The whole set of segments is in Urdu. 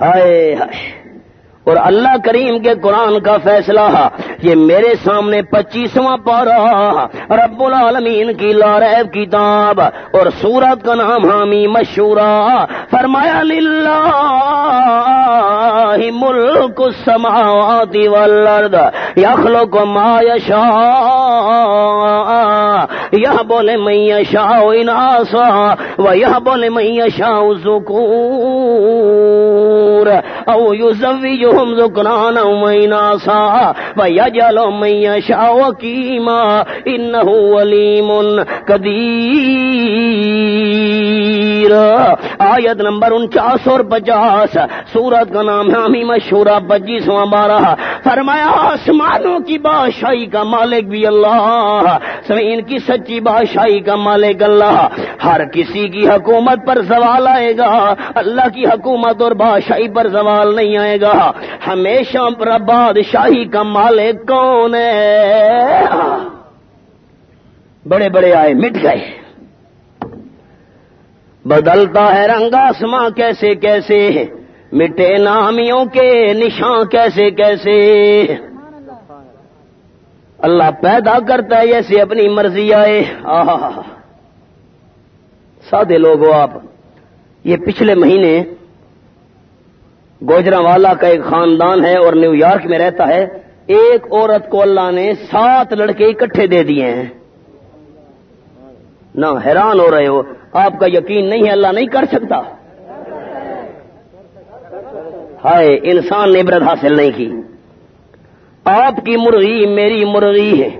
ہائے ہائے۔ اور اللہ کریم کے قرآن کا فیصلہ، یہ میرے سامنے پچیسواں پارا رب العالمین کی لارب کتاب اور سورت کا نام حامی مشورہ۔ فرمایا، للہ۔ ملک السماوات والارض یخلق ما یشاء یہ بولے میں یشاء اناسا و یہ بولے یشاء ذکور او یزوجہم ذکرانا و اناسا و یجل من یشاء وکیما، انہو علیم قدیر۔ آیت نمبر انچاس اور پچاس۔ سورت کا نام ہے مشہورہ پچیسواں بارہ۔ فرمایا، آسمانوں کی بادشاہی کا مالک بھی اللہ۔ زمین کی سچی بادشاہی کا مالک اللہ۔ ہر کسی کی حکومت پر سوال آئے گا۔ اللہ کی حکومت اور بادشاہی پر سوال نہیں آئے گا۔ ہمیشہ پر بادشاہی کا مالک کون ہے؟ بڑے بڑے آئے، مٹ گئے۔ بدلتا ہے رنگ آسماں کیسے کیسے مٹے نامیوں کے نشان کیسے کیسے اللہ پیدا کرتا ہے ایسے اپنی مرضی آئے آہا سادے لوگ ہو آپ، یہ پچھلے مہینے گوجرا والا کا ایک خاندان ہے اور نیو یارک میں رہتا ہے، ایک عورت کو اللہ نے سات لڑکے اکٹھے دے دیے ہیں۔ نہ حیران ہو رہے ہو۔ آپ کا یقین نہیں ہے، اللہ نہیں کر سکتا۔ ہائے، انسان نے عبرت حاصل نہیں کی۔ آپ کی مرغی میری مرغی ہے،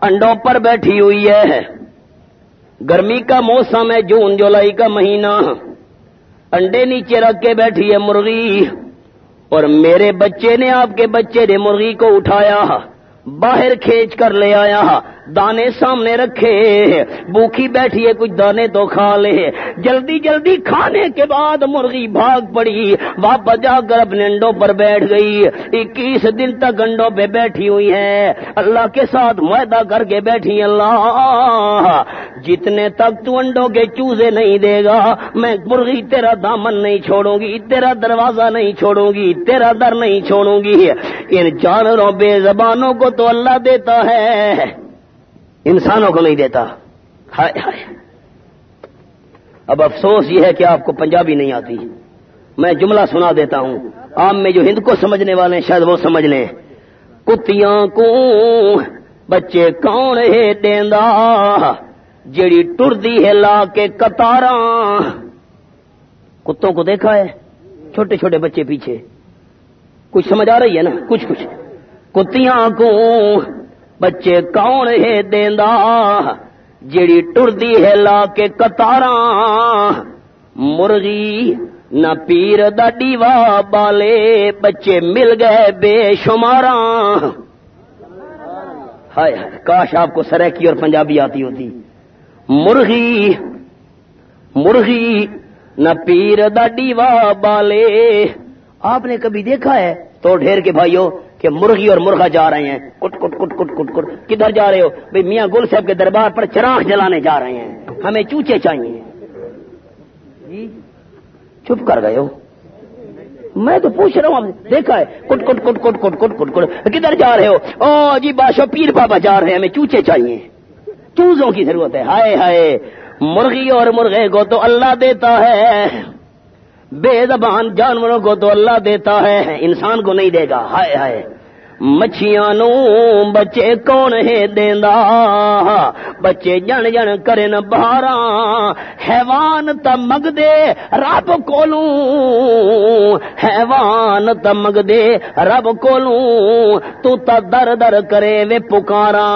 انڈوں پر بیٹھی ہوئی ہے۔ گرمی کا موسم ہے، جون، جولائی کا مہینہ۔ انڈے نیچے رکھ کے بیٹھی ہے مرغی۔ اور میرے بچے نے آپ کے بچے نے مرغی کو اٹھایا، باہر کھینچ کر لے آیا۔ دانے سامنے رکھے۔ بھوکھی بیٹھی ہے، کچھ دانے تو کھا لے۔ جلدی جلدی کھانے کے بعد مرغی بھاگ پڑی۔ واپس جا کر اپنے انڈوں پر بیٹھ گئی۔ اکیس دن تک انڈوں پہ بیٹھی ہوئی ہے۔ اللہ کے ساتھ معاہدہ کر کے بیٹھی اللہ، جتنے تک تو انڈوں کے چوزے نہیں دے گا، میں مرغی تیرا دامن نہیں چھوڑوں گی، تیرا دروازہ نہیں چھوڑوں گی، تیرا در نہیں چھوڑوں گی۔ ان جانوروں بے زبانوں کو تو اللہ دیتا ہے۔ انسانوں کو نہیں دیتا۔ ہائے ہائے۔ اب افسوس یہ ہے کہ آپ کو پنجابی نہیں آتی۔ میں جملہ سنا دیتا ہوں۔ عام میں جو ہند کو سمجھنے والے ہیں، شاید وہ سمجھ لیں۔ کتیاں کو بچے کون ہے دیندا جیڑی ٹردی ہے لا کے کتارا کتوں کو دیکھا ہے؟ چھوٹے چھوٹے بچے پیچھے۔ کچھ سمجھ آ رہی ہے نا؟ کچھ کچھ۔ کتیاں کو بچے کون ہے دیندا؟ جیڑی ٹردی ہے لا کے کتارا مرغی نہ پیر دا ڈیوا بالے، بچے مل گئے بے شمارا۔ ہائے کاش آپ کو سریکی اور پنجابی آتی ہوتی۔ مرغی مرغی نہ پیر دا ڈیوا بالے۔ آپ نے کبھی دیکھا ہے تو ڈھیر کے بھائیوں کہ مرغی اور مرغا جا رہے ہیں کٹ کٹ کٹ کٹ کٹ کٹ کدھر جا رہے ہو بھائی میاں گل صاحب کے دربار پر چراغ جلانے جا رہے ہیں ہمیں چوچے چاہیے جی چپ کر گئے ہو میں تو پوچھ رہا ہوں دیکھا ہے کٹ کٹ کٹ کٹ کٹ کٹ کٹ کٹ کدھر جا رہے ہو او جی بادشاہ پیر بابا جا رہے ہیں ہمیں چوچے چاہیے چوزوں کی ضرورت ہے ہائے ہائے مرغی اور مرغے کو تو اللہ دیتا ہے بے زبان جانوروں کو تو اللہ دیتا ہے، انسان کو نہیں دے گا۔ ہائے ہائے۔ مچھیاں نو بچے کون ہے دیندا بچے جن جن کرن بہارا حیوان تمگ دے رب کولوں حیوان تمگ دے رب کولوں تو تا در در کرے وے پکارا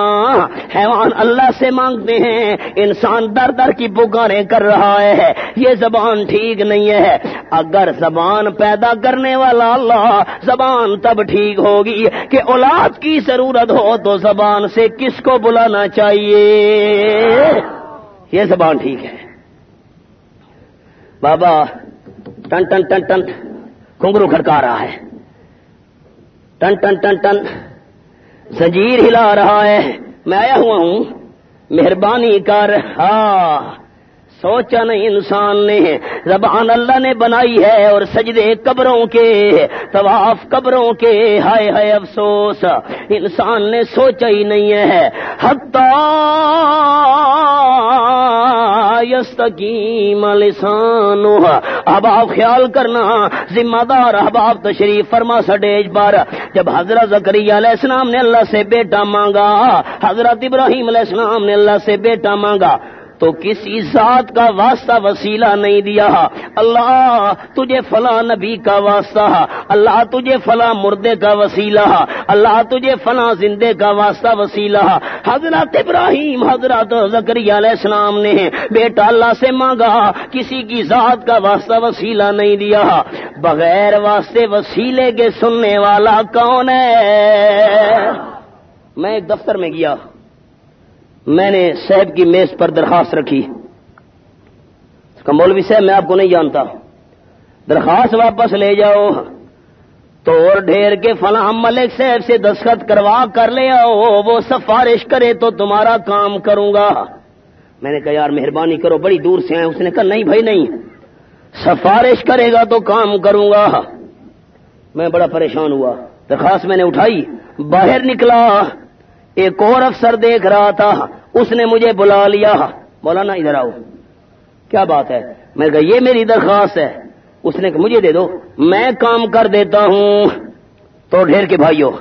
حیوان اللہ سے مانگتے ہیں انسان در در کی پکاریں کر رہا ہے یہ زبان ٹھیک نہیں ہے اگر زبان پیدا کرنے والا اللہ زبان تب ٹھیک ہوگی کہ اولاد کی ضرورت ہو تو زبان سے کس کو بلانا چاہیے؟ یہ زبان ٹھیک ہے۔ بابا، ٹن ٹن ٹن ٹن کنگرو کھڑکا رہا ہے۔ ٹن ٹن ٹن ٹن، زنجیر ہلا رہا ہے۔ میں آیا ہوا ہوں۔ مہربانی کر۔ ہاں۔ سوچا نہیں انسان نے زبان اللہ نے بنائی ہے اور سجدے قبروں کے، طواف قبروں کے، ہائے ہائے افسوس، انسان نے سوچا ہی نہیں ہے۔ یستقیم لسان اب آپ خیال کرنا، ذمہ دار احباب تشریف فرما سٹیج پر جب حضرت زکری علیہ السلام نے اللہ سے بیٹا مانگا، حضرت ابراہیم علیہ السلام نے اللہ سے بیٹا مانگا تو کسی ذات کا واسطہ وسیلہ نہیں دیا۔ اللہ تجھے فلاں نبی کا واسطہ، اللہ تجھے فلاں مردے کا وسیلہ، اللہ تجھے فلاں زندے کا واسطہ وسیلہ۔ حضرت ابراہیم، حضرت زکری علیہ السلام نے بیٹا اللہ سے مانگا، کسی کی ذات کا واسطہ وسیلہ نہیں دیا۔ بغیر واسطے وسیلے کے سننے والا کون ہے؟ میں ایک دفتر میں گیا۔ میں نے صاحب کی میز پر درخواست رکھی۔ اس کا مولوی صاحب، میں آپ کو نہیں جانتا۔ درخواست واپس لے جاؤ۔ تو ڈھیر کے فلاں ملک صاحب سے دستخط کروا کر لے آؤ۔ وہ سفارش کرے تو تمہارا کام کروں گا۔ میں نے کہا، یار، مہربانی کرو، بڑی دور سے آئے اس نے کہا، نہیں بھائی، نہیں۔ سفارش کرے گا تو کام کروں گا۔ میں بڑا پریشان ہوا۔ درخواست میں نے اٹھائی، باہر نکلا۔ ایک اور افسر دیکھ رہا تھا، اس نے مجھے بلا لیا۔ مولانا، ادھر آؤ۔ کیا بات ہے؟ میں کہا، یہ میری درخواست ہے۔ اس نے کہا، مجھے دے دو۔ میں کام کر دیتا ہوں۔ تو ڈھیر کے بھائیوں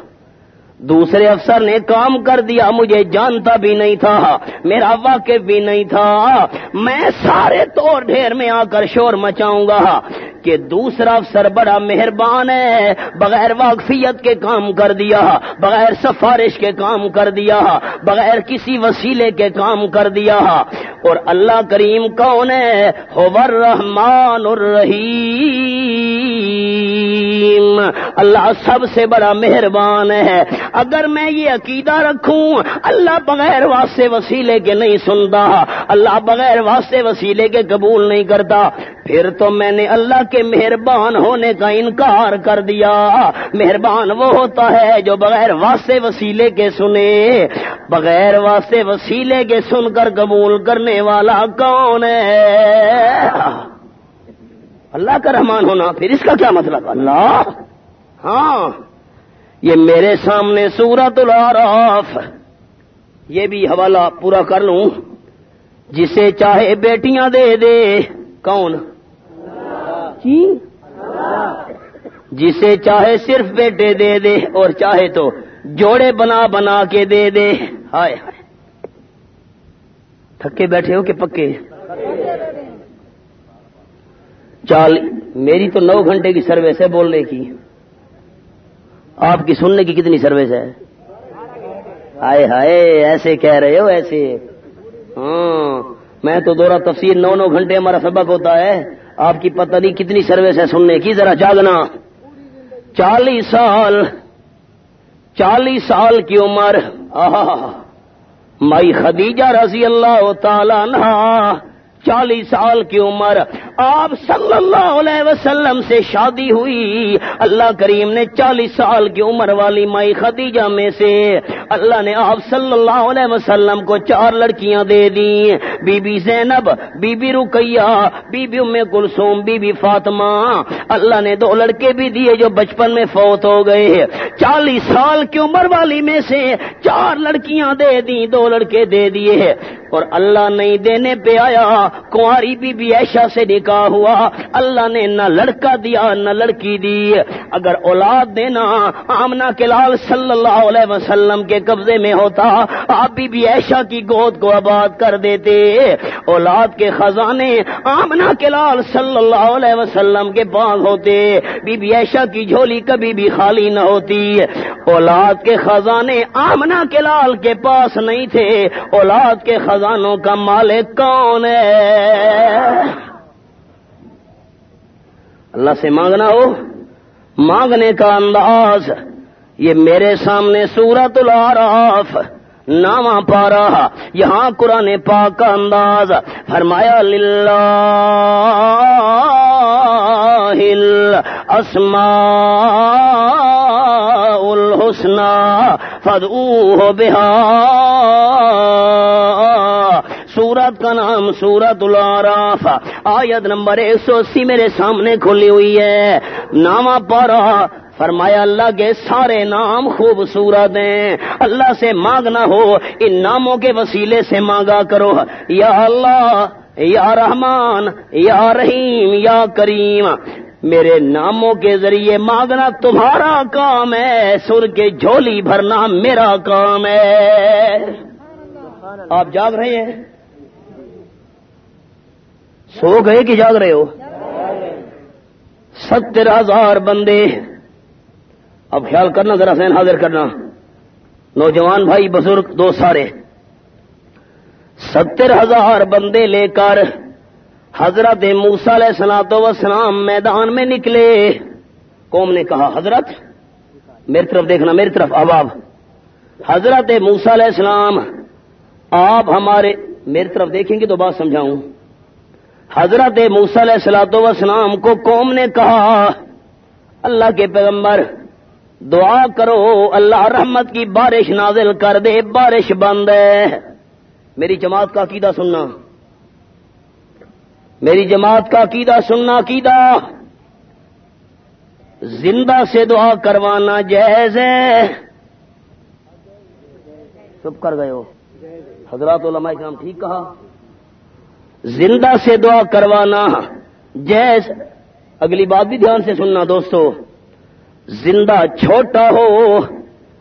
دوسرے افسر نے کام کر دیا، مجھے جانتا بھی نہیں تھا، میرا واقف بھی نہیں تھا۔ میں سارے طور ڈھیر میں آ کر شور مچاؤں گا کہ دوسرا افسر بڑا مہربان ہے، بغیر واقفیت کے کام کر دیا، بغیر سفارش کے کام کر دیا، بغیر کسی وسیلے کے کام کر دیا۔ اور اللہ کریم کون ہے؟ رحمان الرحیم۔ اللہ سب سے بڑا مہربان ہے۔ اگر میں یہ عقیدہ رکھوں، اللہ بغیر واسطے وسیلے کے نہیں سنتا۔ اللہ بغیر واسطے وسیلے کے قبول نہیں کرتا۔ پھر تو میں نے اللہ کے مہربان ہونے کا انکار کر دیا۔ مہربان وہ ہوتا ہے جو بغیر واسطے وسیلے کے سنے۔ بغیر واسطے وسیلے کے سن کر قبول کرنے والا کون ہے؟ اللہ کا رحمان ہونا، پھر اس کا کیا مطلب؟ اللہ! ہاں یہ میرے سامنے سورت العراف، یہ بھی حوالہ پورا کر لوں۔ جسے چاہے بیٹیاں دے دے۔ کون؟ جی جسے چاہے صرف بیٹے دے دے، اور چاہے تو جوڑے بنا بنا کے دے دے۔ ہائے ہائے۔ تھکے بیٹھے ہو کہ پکے؟ چال میری تو نو گھنٹے کی سروس ہے بولنے کی۔ آپ کی سننے کی کتنی سروس ہے؟ ہائے ہائے، ایسے کہہ رہے ہو، ایسے۔ ہاں میں تو دورہ تفسیر نو نو گھنٹے ہمارا سبق ہوتا ہے۔ آپ کی پتہ نہیں کتنی سروس ہے سننے کی، ذرا جاگنا چالیس سال چالیس سال کی عمر۔ مائی خدیجہ رضی اللہ تعالی چالیس سال کی عمر آپ صلی اللہ علیہ وسلم سے شادی ہوئی اللہ کریم نے چالیس سال کی عمر والی مائی خدیجہ میں سے اللہ نے آپ صلی اللہ علیہ وسلم کو چار لڑکیاں دے دی be be Zainab be Bibi Ruqayya Bibi be Umm Kulsoom be be Fatima. Allah نے دو لڑکے بھی دیے جو بچپن میں فوت ہو گئے۔ چالیس سال کی عمر والی میں سے چار لڑکیاں دے دی دو لڑکے دے دیے۔ اور اللہ نہیں دینے پہ آیا کنواری بی بی ایشا سے نکاح ہوا۔ اللہ نے نہ لڑکا دیا، نہ لڑکی دی۔ اگر اولاد دینا آمنا کے لال صلی اللہ علیہ وسلم کے قبضے میں ہوتا، آپ بی بی ایشا کی گود کو آباد کر دیتے۔ اولاد کے خزانے آمنا کے لال صلی اللہ علیہ وسلم کے پاس ہوتے۔ بی بی ایشا کی جھولی کبھی بھی خالی نہ ہوتی۔ اولاد کے خزانے آمنا کے لال کے پاس نہیں تھے۔ اولاد کے خزانوں کا مالک کون ہے؟ اللہ سے مانگنا ہو، مانگنے کا انداز۔ یہ میرے سامنے سورت العراف، نامہ پا رہا یہاں قرآن پاک کا انداز فرمایا، للہ اسما الحسنہ فدو بہا سورت کا نام سورت العراف، آیت نمبر ایک سو اسی میرے سامنے کھلی ہوئی ہے۔ نامہ پارا فرمایا اللہ کے سارے نام خوبصورت ہیں۔ اللہ سے مانگنا ہو ان ناموں کے وسیلے سے مانگا کرو۔ یا اللہ یا رحمان یا رحیم یا کریم میرے ناموں کے ذریعے مانگنا تمہارا کام ہے۔ سر کے جھولی بھرنا میرا کام ہے۔ آپ جاگ رہے ہیں؟ سو گئے کہ جاگ رہے ہو؟ ستر ہزار بندے اب خیال کرنا ذرا سین حاضر کرنا۔ نوجوان بھائی، بزرگ، دو سارے۔ ستر ہزار بندے لے کر حضرت موسا علیہ سلاط وسلام میدان میں نکلے۔ قوم نے کہا، حضرت، میری طرف دیکھنا، میری طرف اب آپ حضرت موسا علیہ السلام، آپ ہمارے، میری طرف دیکھیں گے تو بات سمجھاؤں۔ حضرت موسا علیہ سلاط وسلام کو قوم نے کہا، اللہ کے پیغمبر دعا کرو، اللہ رحمت کی بارش نازل کر دے، بارش بند ہے۔ میری جماعت کا عقیدہ سننا۔ میری جماعت کا عقیدہ سننا، عقیدہ۔ زندہ سے دعا کروانا جائز ہے۔ چپ کر گئے ہو۔ حضرات علماء کرام ٹھیک کہا۔ زندہ سے دعا کروانا جیز اگلی بات بھی دھیان سے سننا دوستو۔ زندہ چھوٹا ہو،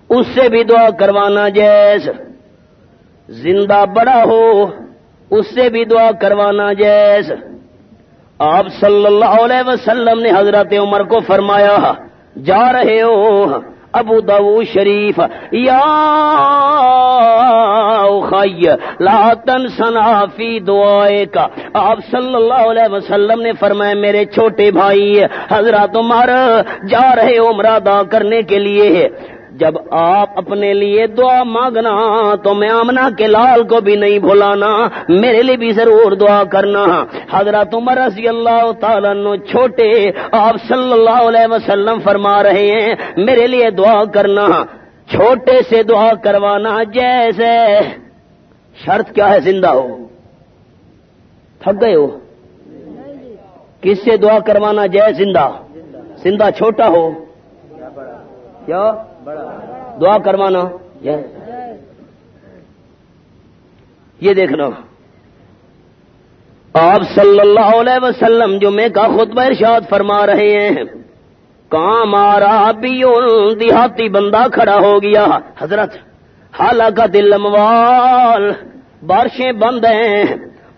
اس سے بھی دعا کروانا جیز۔ زندہ بڑا ہو، اس سے بھی دعا کروانا جیز۔ آپ صلی اللہ علیہ وسلم نے حضرت عمر کو فرمایا، جا رہے ہو۔ ابو دو شریف، یا لاتن فی دعائے کا آپ صلی اللہ علیہ وسلم نے فرمایا، میرے چھوٹے بھائی حضرات عمر جا رہے عمرہ ادا کرنے کے لیے جب آپ اپنے لیے دعا مانگنا تو میں آمنا کے لال کو بھی نہیں بھولانا میرے لیے بھی ضرور دعا کرنا۔ حضرت عمر رضی اللہ تعالیٰ چھوٹے آپ صلی اللہ علیہ وسلم فرما رہے ہیں، میرے لیے دعا کرنا، چھوٹے سے دعا کروانا جیسے۔ شرط کیا ہے زندہ ہو؟ تھک گئے ہو؟ کس سے دعا کروانا جے زندہ؟ زندہ چھوٹا ہو؟ کیا؟ دعا کروانا۔ یہ دیکھنا۔ آپ صلی اللہ علیہ وسلم جو میں کا خطبہ ارشاد فرما رہے ہیں، کام آ رہا بھی دیہاتی بندہ کھڑا ہو گیا۔ حضرت حالانکہ دل اموال بارشیں بند ہیں۔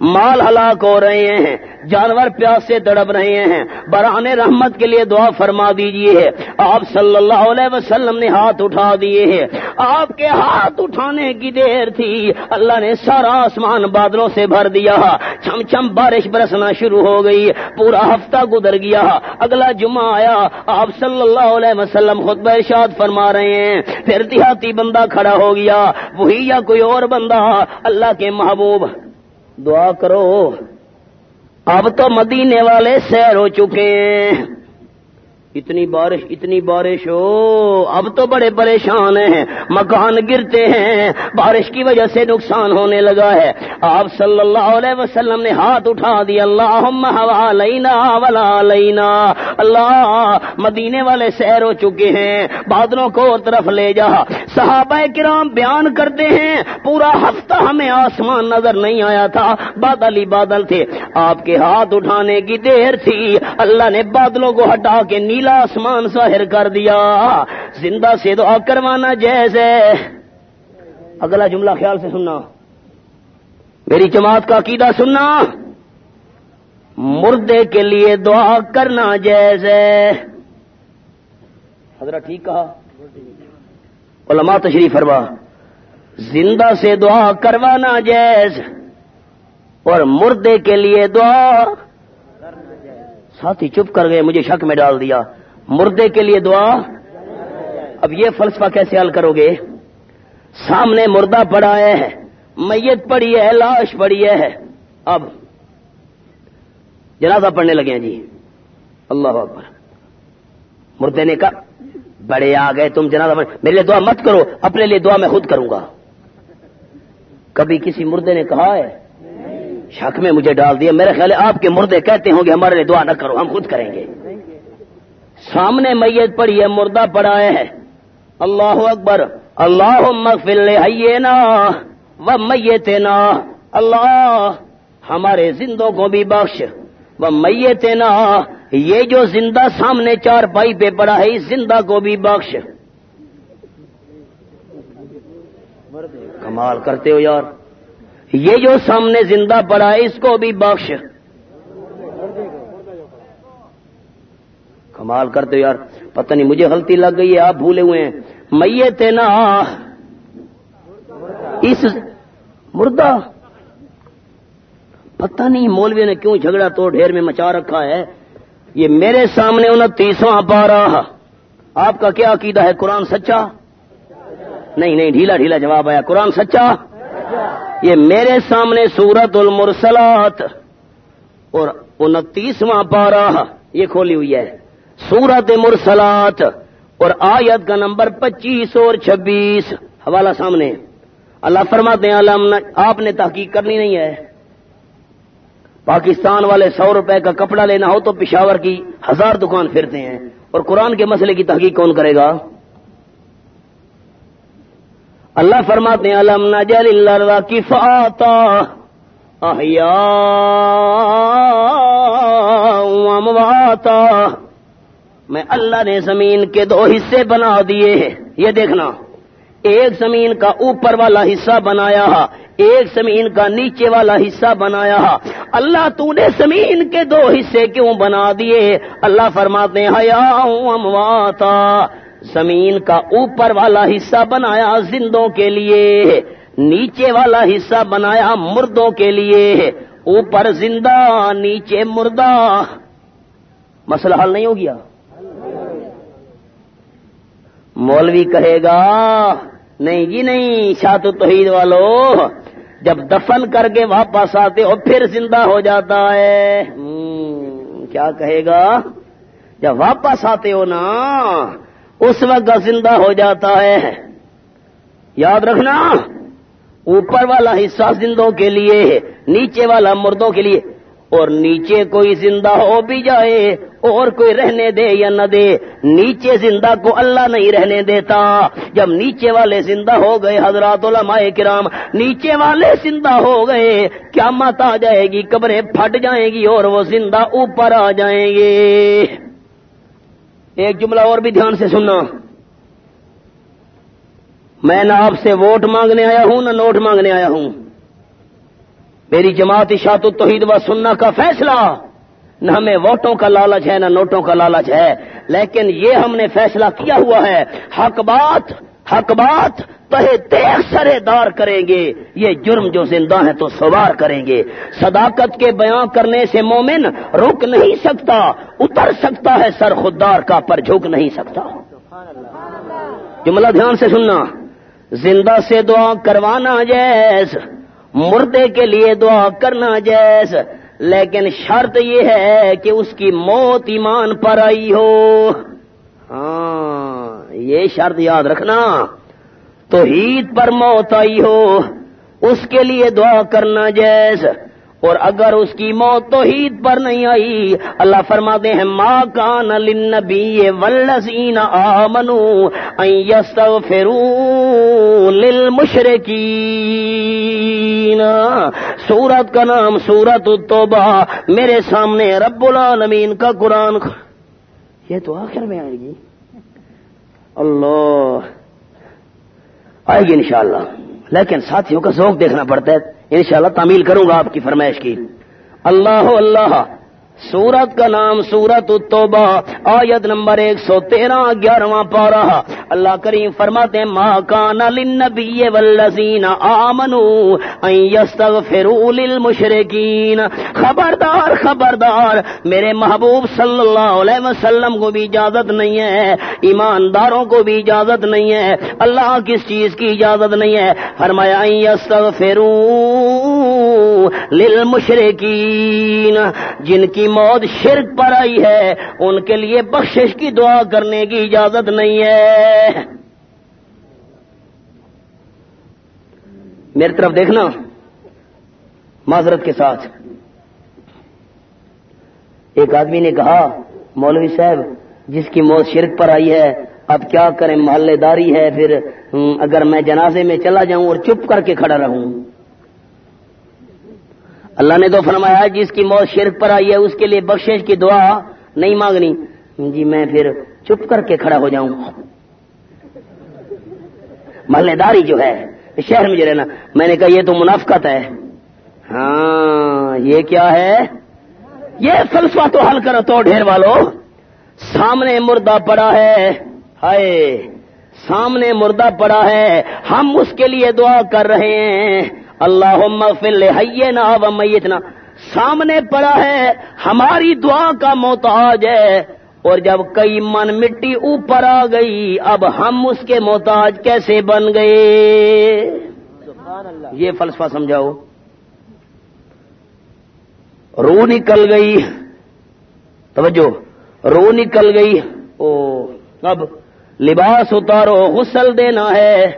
مال ہلاک ہو رہے ہیں، جانور پیاس سے تڑپ رہے ہیں۔ بران رحمت کے لیے دعا فرما دیجیے۔ آپ صلی اللہ علیہ وسلم نے ہاتھ اٹھا دیے ہیں۔ آپ کے ہاتھ اٹھانے کی دیر تھی۔ اللہ نے سارا آسمان بادلوں سے بھر دیا۔ چھم چھم بارش برسنا شروع ہو گئی۔ پورا ہفتہ گزر گیا۔ اگلا جمعہ آیا۔ آپ صلی اللہ علیہ وسلم خود ارشاد فرما رہے ہیں۔ پھر دیہاتی بندہ کھڑا ہو گیا۔ وہی یا کوئی اور بندہ۔ اللہ کے محبوب۔ دعا کرو۔ اب تو مدینے والے سیر ہو چکے ہیں۔ اتنی بارش اتنی بارش ہو۔ اب تو بڑے پریشان ہیں۔ مکان گرتے ہیں۔ بارش کی وجہ سے نقصان ہونے لگا ہے۔ آپ صلی اللہ علیہ وسلم نے ہاتھ اٹھا دیا۔ اللہ لینا ولا لینا اللہ، مدینے والے سیر ہو چکے ہیں۔ بادلوں کو طرف لے جا۔ صحابہ کرام بیان کرتے ہیں، پورا ہفتہ ہمیں آسمان نظر نہیں آیا تھا، بادل ہی بادل تھے۔ آپ کے ہاتھ اٹھانے کی دیر تھی، اللہ نے بادلوں کو ہٹا کے نیلا آسمان ظاہر کر دیا۔ زندہ سے دعا کروانا جیسے اگلا جملہ خیال سے سننا۔ میری جماعت کا عقیدہ سننا۔ مردے کے لیے دعا کرنا جیسے حضرت ٹھیک کہا۔ علماء تشریف فرما، زندہ سے دعا کروانا جیز اور مردے کے لیے دعا۔ ساتھی چپ کر گئے، مجھے شک میں ڈال دیا۔ مردے کے لیے دعا۔ اب یہ فلسفہ کیسے حل کرو گے؟ سامنے مردہ پڑا ہے، میت پڑی ہے، لاش پڑی ہے۔ اب جنازہ پڑھنے لگے ہیں جی۔ اللہ اکبر۔ مردے نے کہا بڑے آ گئے، تم جنازہ پڑھ میرے لیے دعا مت کرو، اپنے لیے دعا میں خود کروں گا۔ کبھی کسی مردے نے کہا ہے، شک میں مجھے ڈال دیا، میرے خیال ہے آپ کے مردے کہتے ہوں گے، ہمارے لیے دعا نہ کرو، ہم خود کریں گے۔ سامنے میت پڑی ہے مردہ پڑا ہے۔ اللہ اکبر اللہ مغفر نا و میت نا اللہ، ہمارے زندوں کو بھی بخش۔ وہ میت نا یہ جو زندہ سامنے چار پائی پہ پڑا ہے، اس زندہ کو بھی بخش۔ کمال کرتے ہو یار۔ یہ جو سامنے زندہ پڑا ہے، اس کو بھی بخش۔ کمال کرتے ہو یار۔ پتہ نہیں، مجھے غلطی لگ گئی ہے، آپ بھولے ہوئے ہیں۔ میت نا اس مردہ۔ پتہ نہیں، مولوی نے کیوں جھگڑا تو ڈھیر میں مچا رکھا ہے۔ یہ میرے سامنے انتیسواں پا رہا آپ کا کیا عقیدہ ہے؟ قرآن سچا؟ نہیں نہیں، ڈھیلا ڈھیلا جواب آیا۔ قرآن سچا؟ یہ میرے سامنے سورت المرسلات اور انتیسواں پا رہا یہ کھولی ہوئی ہے۔ سورت مرسلات اور آیت کا نمبر پچیس اور چھبیس۔ حوالہ سامنے۔ اللہ فرماتے ہیں آپ نے تحقیق کرنی نہیں ہے۔ پاکستان والے سو روپے کا کپڑا لینا ہو تو پشاور کی ہزار دکان پھرتے ہیں۔ اور قرآن کے مسئلے کی تحقیق کون کرے گا؟ اللہ فرماتے ہیں علم نجل اللہ کی فاتا میں اللہ نے زمین کے دو حصے بنا دیے یہ دیکھنا۔ ایک زمین کا اوپر والا حصہ بنایا ایک زمین کا نیچے والا حصہ بنایا اللہ تو نے زمین کے دو حصے کیوں بنا دیے؟ اللہ فرماتے حیا امواتا۔ زمین کا اوپر والا حصہ بنایا زندوں کے لیے، نیچے والا حصہ بنایا مردوں کے لیے۔ اوپر زندہ، نیچے مردہ۔ مسئلہ حل نہیں ہو گیا۔ مولوی کہے گا نہیں جی نہیں شاط توحید والو۔ جب دفن کر کے واپس آتے ہو، پھر زندہ ہو جاتا ہے۔ کیا کہے گا؟ جب واپس آتے ہو نا، اس وقت زندہ ہو جاتا ہے۔ یاد رکھنا، اوپر والا حصہ زندوں کے لیے، نیچے والا مردوں کے لیے۔ اور نیچے کوئی زندہ ہو بھی جائے اور کوئی رہنے دے یا نہ دے، نیچے زندہ کو اللہ نہیں رہنے دیتا۔ جب نیچے والے زندہ ہو گئے حضرات علماء کرام، نیچے والے زندہ ہو گئے کیا مت آ جائے گی، قبریں پھٹ جائیں گی اور وہ زندہ اوپر آ جائیں گے۔ ایک جملہ اور بھی دھیان سے سننا۔ میں نہ آپ سے ووٹ مانگنے آیا ہوں، نہ نوٹ مانگنے آیا ہوں۔ میری جماعت اشاعت التوحید و سننا کا فیصلہ نہ ہمیں ووٹوں کا لالچ ہے، نہ نوٹوں کا لالچ ہے۔ لیکن یہ ہم نے فیصلہ کیا ہوا ہے۔ حق بات حق بات تہ سرے دار کریں گے۔ یہ جرم جو زندہ ہے تو سوار کریں گے۔ صداقت کے بیان کرنے سے مومن رک نہیں سکتا، اتر سکتا ہے، سر خوددار کا پر جھک نہیں سکتا۔ جملہ دھیان سے سننا۔ زندہ سے دعا کروانا جیس مردے کے لیے دعا کرنا جیس، لیکن شرط یہ ہے کہ اس کی موت ایمان پر آئی ہو۔ ہاں یہ شرط یاد رکھنا۔ تو عید پر موت آئی ہو، اس کے لیے دعا کرنا جیس۔ اور اگر اس کی موت تو عید پر نہیں آئی، اللہ فرماتے ہیں ماں کان لنبی ولزین آمنو فرو للمشرکین سورت کا نام سورت التوبہ، میرے سامنے رب العالمین کا قرآن یہ تو آخر میں آئے گی۔ اللہ، آئے گی انشاءاللہ۔ لیکن ساتھیوں کا ذوق دیکھنا پڑتا ہے۔ انشاءاللہ تعمیل کروں گا آپ کی فرمائش کی۔ اللہ اللہ، سورت کا نام سورت التوبہ، آیت نمبر ایک سو تیرہ، گیارہواں پارہ۔ اللہ کریم فرماتے ماں کان للنبی والذین آمنوا ان یستغفروا للمشرکین خبردار خبردار، میرے محبوب صلی اللہ علیہ وسلم کو بھی اجازت نہیں ہے، ایمانداروں کو بھی اجازت نہیں ہے، اللہ کس چیز کی اجازت نہیں ہے۔ فرمایا ان یستغفروا للمشرکین جن کی موت شرک پر آئی ہے، ان کے لیے بخشش کی دعا کرنے کی اجازت نہیں ہے۔ میری طرف دیکھنا معذرت کے ساتھ۔ ایک آدمی نے کہا، مولوی صاحب، جس کی موت شرک پر آئی ہے، اب کیا کریں؟ محلے داری ہے، پھر اگر میں جنازے میں چلا جاؤں اور چپ کر کے کھڑا رہوں۔ اللہ نے تو فرمایا، جس کی موت شرک پر آئی ہے، اس کے لیے بخشش کی دعا نہیں مانگنی۔ جی میں پھر چپ کر کے کھڑا ہو جاؤں۔ محلے داری جو ہے شہر میں جو رہنا، میں نے کہا یہ تو منافقت ہے۔ ہاں یہ کیا ہے؟ یہ فلسفہ تو حل کرو تو ڈھیر والو۔ سامنے مردہ پڑا ہے۔ ہائے، سامنے مردہ پڑا ہے۔ ہم اس کے لیے دعا کر رہے ہیں۔ اللہ فل نہ و میتنا۔ سامنے پڑا ہے۔ ہماری دعا کا محتاج ہے۔ اور جب کئی من مٹی اوپر آ گئی اب ہم اس کے محتاج کیسے بن گئے؟ یہ فلسفہ سمجھاؤ۔ رو نکل گئی۔ توجہ۔ رو نکل گئی۔ او اب لباس اتارو غسل دینا ہے۔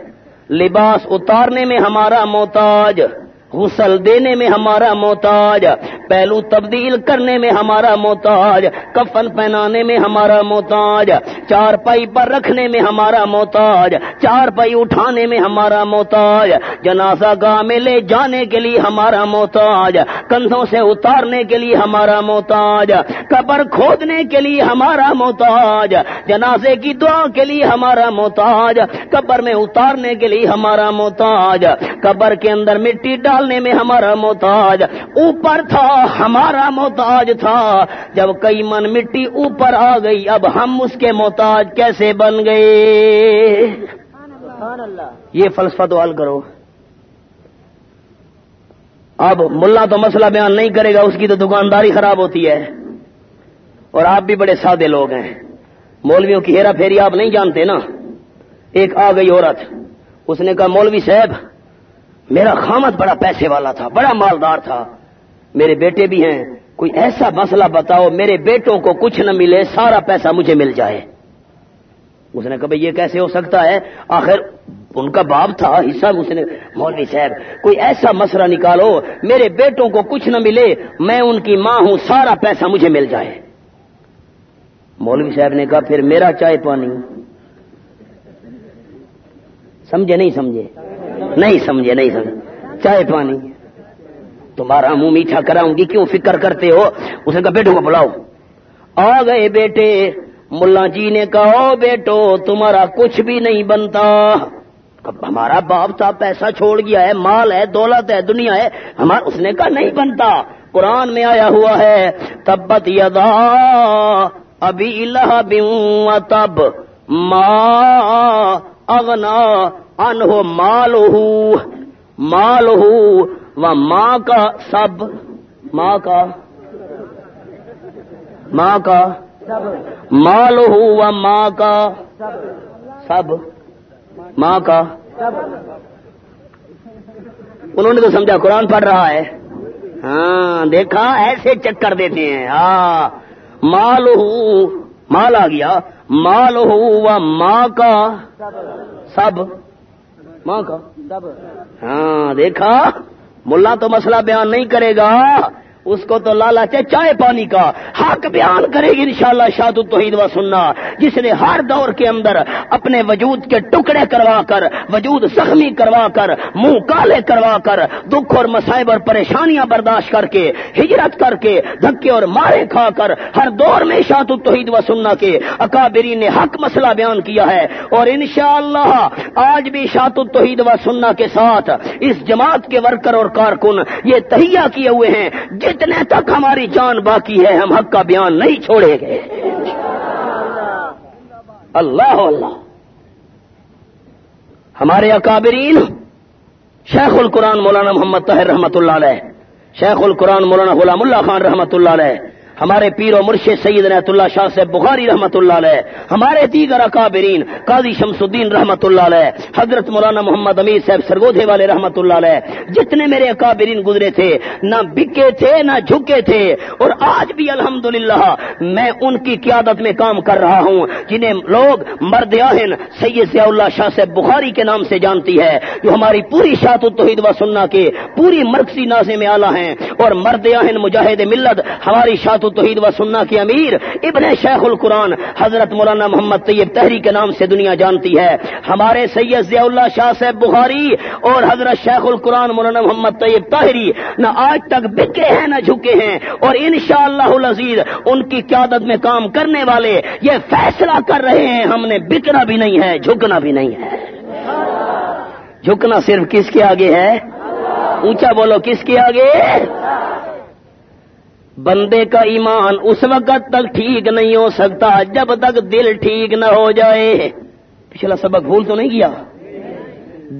لباس اتارنے میں ہمارا محتاج۔ غسل دینے میں ہمارا محتاج پہلو تبدیل کرنے میں ہمارا محتاج کفن پہنانے میں ہمارا محتاج چار پائی پر رکھنے میں ہمارا محتاج چار پائی اٹھانے میں ہمارا محتاج جنازہ گاہ میں لے جانے کے لیے ہمارا محتاج کندھوں سے اتارنے کے لیے ہمارا محتاج قبر کھودنے کے لیے ہمارا محتاج جنازے کی دعا کے لیے ہمارا محتاج قبر میں اتارنے کے لیے ہمارا محتاج قبر کے اندر مٹی ڈال ڈالنے میں ہمارا محتاج اوپر تھا، ہمارا محتاج تھا۔ جب کئی من مٹی اوپر آ گئی، اب ہم اس کے محتاج کیسے بن گئے؟ یہ فلسفہ تو حل کرو۔ اب ملا تو مسئلہ بیان نہیں کرے گا، اس کی تو دکانداری خراب ہوتی ہے۔ اور آپ بھی بڑے سادے لوگ ہیں۔ مولویوں کی ہیرا پھیری آپ نہیں جانتے نا؟ ایک آ گئی عورت، اس نے کہا، مولوی صاحب میرا خامت بڑا پیسے والا تھا، بڑا مالدار تھا۔ میرے بیٹے بھی ہیں۔ کوئی ایسا مسئلہ بتاؤ، میرے بیٹوں کو کچھ نہ ملے، سارا پیسہ مجھے مل جائے۔ اس نے کہا یہ کیسے ہو سکتا ہے؟ آخر ان کا باپ تھا، حصہ اس نے مولوی صاحب، کوئی ایسا مسئلہ نکالو، میرے بیٹوں کو کچھ نہ ملے، میں ان کی ماں ہوں، سارا پیسہ مجھے مل جائے۔ مولوی صاحب نے کہا، پھر میرا چائے پانی سمجھے نہیں سمجھے؟ نہیں سمجھے نہیں سمجھے۔ چائے پانی۔ تمہارا منہ میٹھا کراؤں گی، کیوں فکر کرتے ہو؟ اسے کہا بیٹوں کو بلاؤ۔ آ گئے بیٹے، ملا جی نے کہا بیٹو، تمہارا کچھ بھی نہیں بنتا۔ ہمارا باپ تھا پیسہ چھوڑ گیا ہے، مال ہے، دولت ہے، دنیا ہے۔ ہمارا اس نے کہا، نہیں بنتا۔ قرآن میں آیا ہوا ہے، تبت یدا ابھی اللہ تب ماں اغنا ان ہو مال ہو مال ہو و ماں کا سب ماں کا ماں کا مال ہو و ماں کا سب ماں کا انہوں نے تو سمجھا قرآن پڑھ رہا ہے۔ ہاں دیکھا، ایسے چکر دیتے ہیں۔ ہاں مال ہو مال آ گیا۔ مال ہو و ماں کا۔ سب۔ ماں کا۔ ہاں دیکھا؟ ملا تو مسئلہ بیان نہیں کرے گا۔ اس کو تو لالا چائے پانی کا حق بیان کرے گی انشاءاللہ شاء اللہ توحید و سننا جس نے ہر دور کے اندر اپنے وجود کے ٹکڑے کروا کر، وجود زخمی کروا کر، منہ کالے کروا کر، دکھ اور مسائب اور پریشانیاں برداشت کر کے، ہجرت کر کے، دھکے اور مارے کھا کر، ہر دور میں شاط توحید و سننا کے اکابری نے حق مسئلہ بیان کیا ہے۔ اور انشاءاللہ آج بھی شاط توحید و سننا کے ساتھ اس جماعت کے ورکر اور کارکن یہ تہیا کیے ہوئے ہیں، جس اتنے تک ہماری جان باقی ہے، ہم حق کا بیان نہیں چھوڑے گے۔ اللہ اللہ۔ ہمارے اکابرین، شیخ القرآن مولانا محمد طاہر رحمۃ اللہ علیہ، شیخ القرآن مولانا غلام اللہ خان رحمۃ اللہ علیہ ہمارے پیر و مرشد سید رحمت اللہ شاہ سے بخاری رحمت اللہ علیہ، ہمارے دیگر اکابرین، قاضی شمس الدین رحمت اللہ علیہ، حضرت مولانا محمد امیر صاحب سرگودھے والے رحمت اللہ علیہ، جتنے میرے اکابرین گزرے تھے، نہ بکے تھے، نہ جھکے تھے، اور آج بھی الحمدللہ میں ان کی قیادت میں کام کر رہا ہوں، جنہیں لوگ مرد آہن سید ضیاء اللہ شاہ سے بخاری کے نام سے جانتی ہے، جو ہماری پوری شاط التوحید و سننا کے پوری مرکزی نازے میں آلہ ہیں، اور مرد آہن مجاہد ملت ہماری شاط توحید و سننا کی امیر ابن شیخ القرآن حضرت مولانا محمد طیب تحری کے نام سے دنیا جانتی ہے۔ ہمارے سید ضیاء اللہ شاہ صاحب بخاری اور حضرت شیخ القرآن مولانا محمد طیب طاہری نہ آج تک بکے ہیں نہ جھکے ہیں اور انشاءاللہ العزیز ان کی قیادت میں کام کرنے والے یہ فیصلہ کر رہے ہیں۔ ہم نے بکنا بھی نہیں ہے، جھکنا بھی نہیں ہے۔ جھکنا صرف کس کے آگے ہے؟ اونچا بولو کس کے آگے؟ بندے کا ایمان اس وقت تک ٹھیک نہیں ہو سکتا جب تک دل ٹھیک نہ ہو جائے۔ پچھلا سبق بھول تو نہیں کیا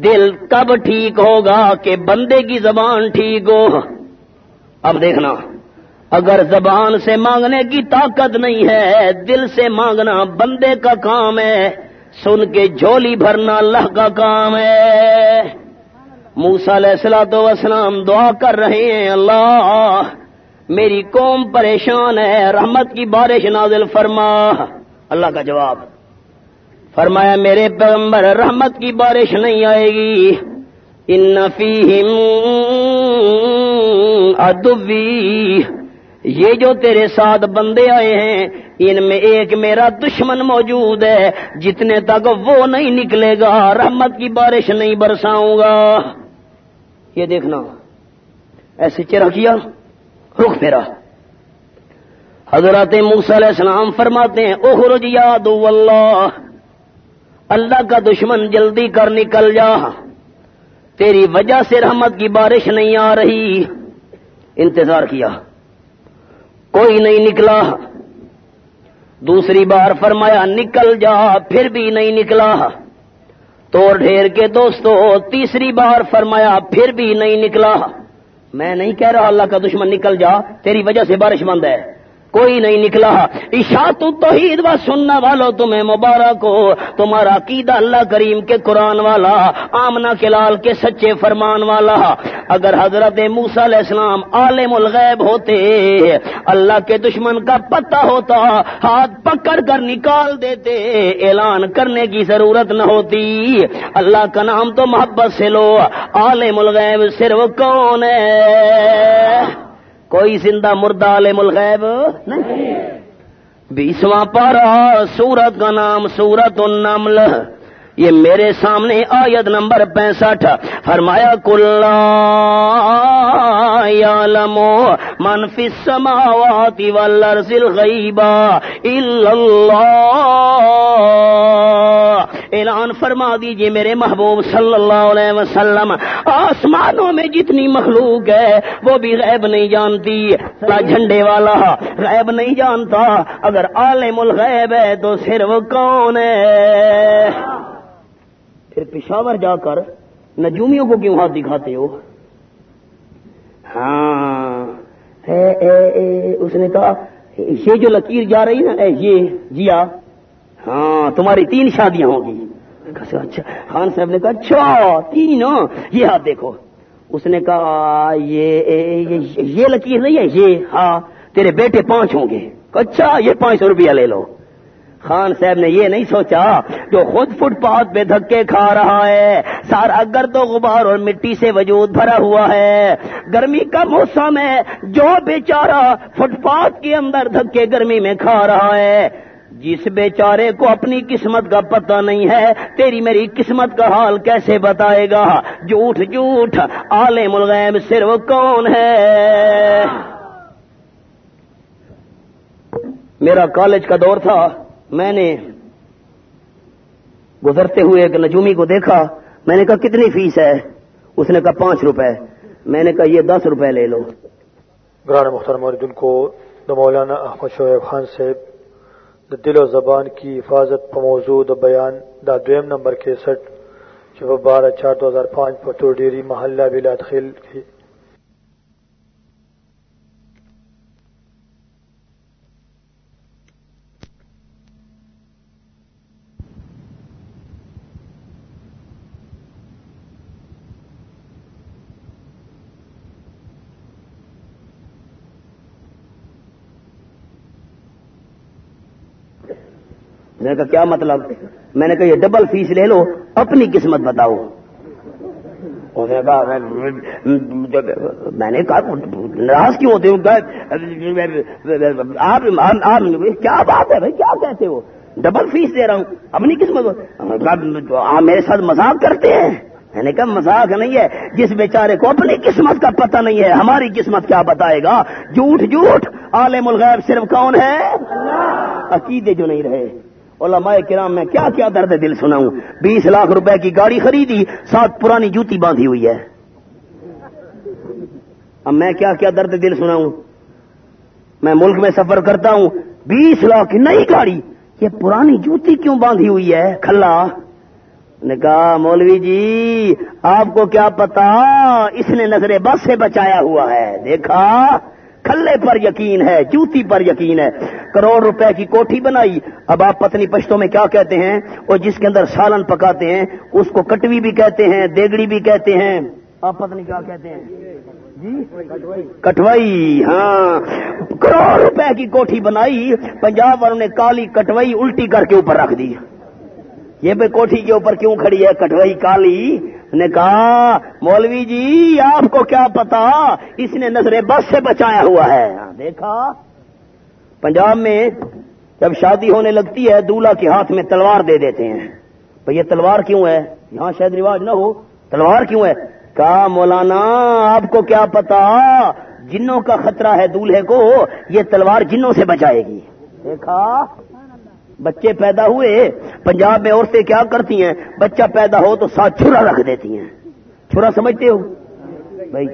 دل کب ٹھیک ہوگا کہ بندے کی زبان ٹھیک ہو؟ اب دیکھنا، اگر زبان سے مانگنے کی طاقت نہیں ہے، دل سے مانگنا بندے کا کام ہے۔ سن کے جھولی بھرنا اللہ کا کام ہے۔ موسا علیہ السلام وسلام دعا کر رہے ہیں، اللہ میری قوم پریشان ہے، رحمت کی بارش نازل فرما۔ اللہ کا جواب۔ فرمایا، میرے پیغمبر، رحمت کی بارش نہیں آئے گی۔ ان فیہم ادوی یہ جو تیرے ساتھ بندے آئے ہیں، ان میں ایک میرا دشمن موجود ہے۔ جتنے تک وہ نہیں نکلے گا، رحمت کی بارش نہیں برساؤں گا۔ یہ دیکھنا، ایسے چرا کیا؟ رخ پھیرا حضرت موسی علیہ السلام فرماتے ہیں، اخرج یاد اللہ اللہ کا دشمن جلدی کر نکل جا۔ تیری وجہ سے رحمت کی بارش نہیں آ رہی۔ انتظار کیا۔ کوئی نہیں نکلا۔ دوسری بار فرمایا، نکل جا، پھر بھی نہیں نکلا۔ توڑ ڈھیر کے دوستو، تیسری بار فرمایا، پھر بھی نہیں نکلا۔ میں نہیں کہہ رہا اللہ کا دشمن نکل جا، تیری وجہ سے بارش بند ہے۔ کوئی نہیں نکلا۔ اشاعت توحید و سننا والو تمہیں مبارک ہو۔ تمہارا عقیدہ اللہ کریم کے قرآن والا آمنا کے لال کے سچے فرمان والا۔ اگر حضرت موسا علیہ السلام عالم الغیب ہوتے، اللہ کے دشمن کا پتہ ہوتا، ہاتھ پکڑ کر نکال دیتے، اعلان کرنے کی ضرورت نہ ہوتی۔ اللہ کا نام تو محبت سے لو، عالم الغیب صرف کون ہے؟ کوئی زندہ مردہ عالم الغیب نہیں؟ بیسواں پارا سورت کا نام سورت النمل۔ یہ میرے سامنے آیت نمبر پینسٹھ فرمایا کل لمو منفی سماواتی والارض الغیبا اللہ۔ اعلان فرما دیجیے میرے محبوب صلی اللہ علیہ وسلم، آسمانوں میں جتنی مخلوق ہے، وہ بھی غیب نہیں جانتی۔ جھنڈے والا، غیب نہیں جانتا۔ اگر عالم الغیب ہے تو صرف کون ہے؟ پھر پشاور جا کر نجومیوں کو کیوں ہاتھ دکھاتے ہو؟ ہاں اے اے اے اس نے کہا یہ جو لکیر جا رہی نا یہ جیا۔ ہاں۔ تمہاری تین شادیاں ہوں گی۔ اچھا۔ خان صاحب نے کہا اچھا تین۔ یہ ہاتھ دیکھو۔ اس نے کہا یہ یہ لکیر نہیں ہے یہ ہاں تیرے بیٹے پانچ ہوں گے۔ اچھا یہ پانچ سو روپیہ لے لو۔ خان صاحب نے یہ نہیں سوچا جو خود فٹ پاتھ پہ دھکے کھا رہا ہے۔ سارا گرد و غبار اور مٹی سے وجود بھرا ہوا ہے۔ گرمی کا موسم ہے۔ جو بیچارہ فٹ پاتھ کے اندر دھکے گرمی میں کھا رہا ہے۔ جس بیچارے کو اپنی قسمت کا پتہ نہیں ہے، تیری میری قسمت کا حال کیسے بتائے گا؟ جھوٹ جھوٹ عالم الغیب صرف کون ہے؟ میرا کالج کا دور تھا۔ میں نے گزرتے ہوئے ایک نجومی کو دیکھا، میں نے کہا، کتنی فیس ہے؟ اس نے کہا، پانچ روپے. میں نے کہا، یہ دس روپے لے لو. گران محترم مردن کو مولانا احمد شعیب خان سے دل و زبان کی حفاظت پر موضوع بیان دا دویم نمبر کے بارہ چار دو ہزار پانچ پٹور ڈیری محلہ بلاد خیل میں نے کہا، کیا مطلب؟ میں نے کہا، یہ ڈبل فیس لے لو، اپنی قسمت بتاؤ. میں نے کہا ناراض کیوں ہوتے ہو؟ آپ کیا بات ہے بھائی؟ کیا کہتے ہو؟ ڈبل فیس دے رہا ہوں، اپنی قسمت آپ میرے ساتھ مذاق کرتے ہیں؟ میں نے کہا، مذاق نہیں ہے، جس بیچارے کو اپنی قسمت کا پتہ نہیں ہے، ہماری قسمت کیا بتائے گا؟ جھوٹ جھوٹ، عالم الغیب صرف کون ہے؟ عقیدے جو نہیں رہے۔ علماء کرام، میں کیا کیا درد دل سناؤں؟ بیس لاکھ روپے کی گاڑی خریدی ساتھ پرانی جوتی باندھی ہوئی ہے۔ اب میں کیا کیا درد دل سناؤں؟ میں ملک میں سفر کرتا ہوں، بیس لاکھ کی نئی گاڑی، یہ پرانی جوتی کیوں باندھی ہوئی ہے؟ کھلا۔ نے کہا، مولوی جی آپ کو کیا پتا، اس نے نظر بس سے بچایا ہوا ہے۔ دیکھا کھلے پر یقین ہے، جوتی پر یقین ہے۔ کروڑ روپے کی کوٹھی بنائی۔ اب آپ پتنی پشتوں میں کیا کہتے ہیں؟ اور جس کے اندر سالن پکاتے ہیں، اس کو کٹوی بھی کہتے ہیں، دیگڑی بھی کہتے ہیں۔ آپ پتنی کیا کہتے ہیں؟ جی؟ ہاں۔ کروڑ روپے کی کوٹھی بنائی، پنجاب والوں نے کالی کٹوائی الٹی کر کے اوپر رکھ دی۔ یہ بے کوٹھی کے اوپر کیوں کھڑی ہے؟ کٹوئی کالی نے کہا، مولوی جی آپ کو کیا پتا، اس نے نظر بس سے بچایا ہوا ہے۔ ہاں، دیکھا؟ پنجاب میں جب شادی ہونے لگتی ہے، دولہا کے ہاتھ میں تلوار دے دیتے ہیں۔ بھائی یہ تلوار کیوں ہے؟ یہاں شاید رواج نہ ہو۔ تلوار کیوں ہے؟ کہا، مولانا، آپ کو کیا پتا، جنوں کا خطرہ ہے دولہے کو، یہ تلوار جنوں سے بچائے گی۔ دیکھا؟ بچے پیدا ہوئے، پنجاب میں عورتیں کیا کرتی ہیں؟ بچہ پیدا ہو تو ساتھ چھرا رکھ دیتی ہیں۔ چھرا سمجھتے ہو؟ بھائی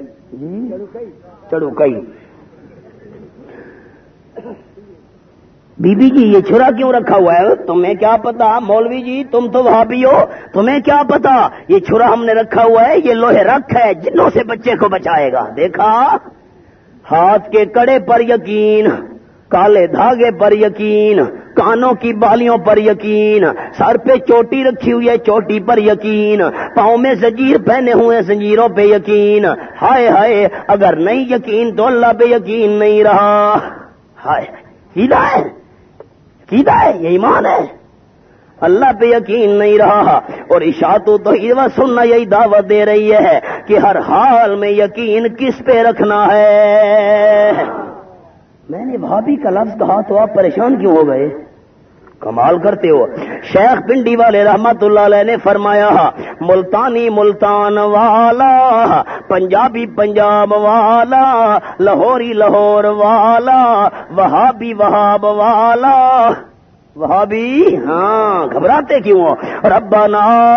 چڑو کئی۔ بی بی جی یہ چھرا کیوں رکھا ہوا ہے؟ تمہیں کیا پتا؟ مولوی جی تم تو وہاں بھی ہو۔ تمہیں کیا پتا؟ یہ چھرا ہم نے رکھا ہوا ہے، یہ لوہے رکھ ہے، جنوں سے بچے کو بچائے گا۔ دیکھا؟ ہاتھ کے کڑے پر یقین۔ کالے دھاگے پر یقین، کانوں کی بالیوں پر یقین، سر پہ چوٹی رکھی ہوئی ہے چوٹی پر یقین، پاؤں میں زنجیر پہنے ہوئے زنجیروں پہ یقین۔ ہائے ہائے، اگر نہیں یقین تو اللہ پہ یقین نہیں رہا۔ ہائے سیدھا ہے؟ سیدھا ہے؟ یہ ایمان ہے۔ اللہ پہ یقین نہیں رہا۔ اور اشاعت تو سننا یہی دعوت دے رہی ہے کہ ہر حال میں یقین کس پہ رکھنا ہے؟ میں نے بھابھی کا لفظ کہا تو آپ پریشان کیوں ہو گئے؟ کمال کرتے ہو۔ شیخ پنڈی والے رحمت اللہ علیہ نے فرمایا، ملتانی ملتان والا، پنجابی پنجاب والا، لاہوری لاہور والا، وہابی وہاب والا۔ وہابی؟ ہاں گھبراتے کیوں ربنا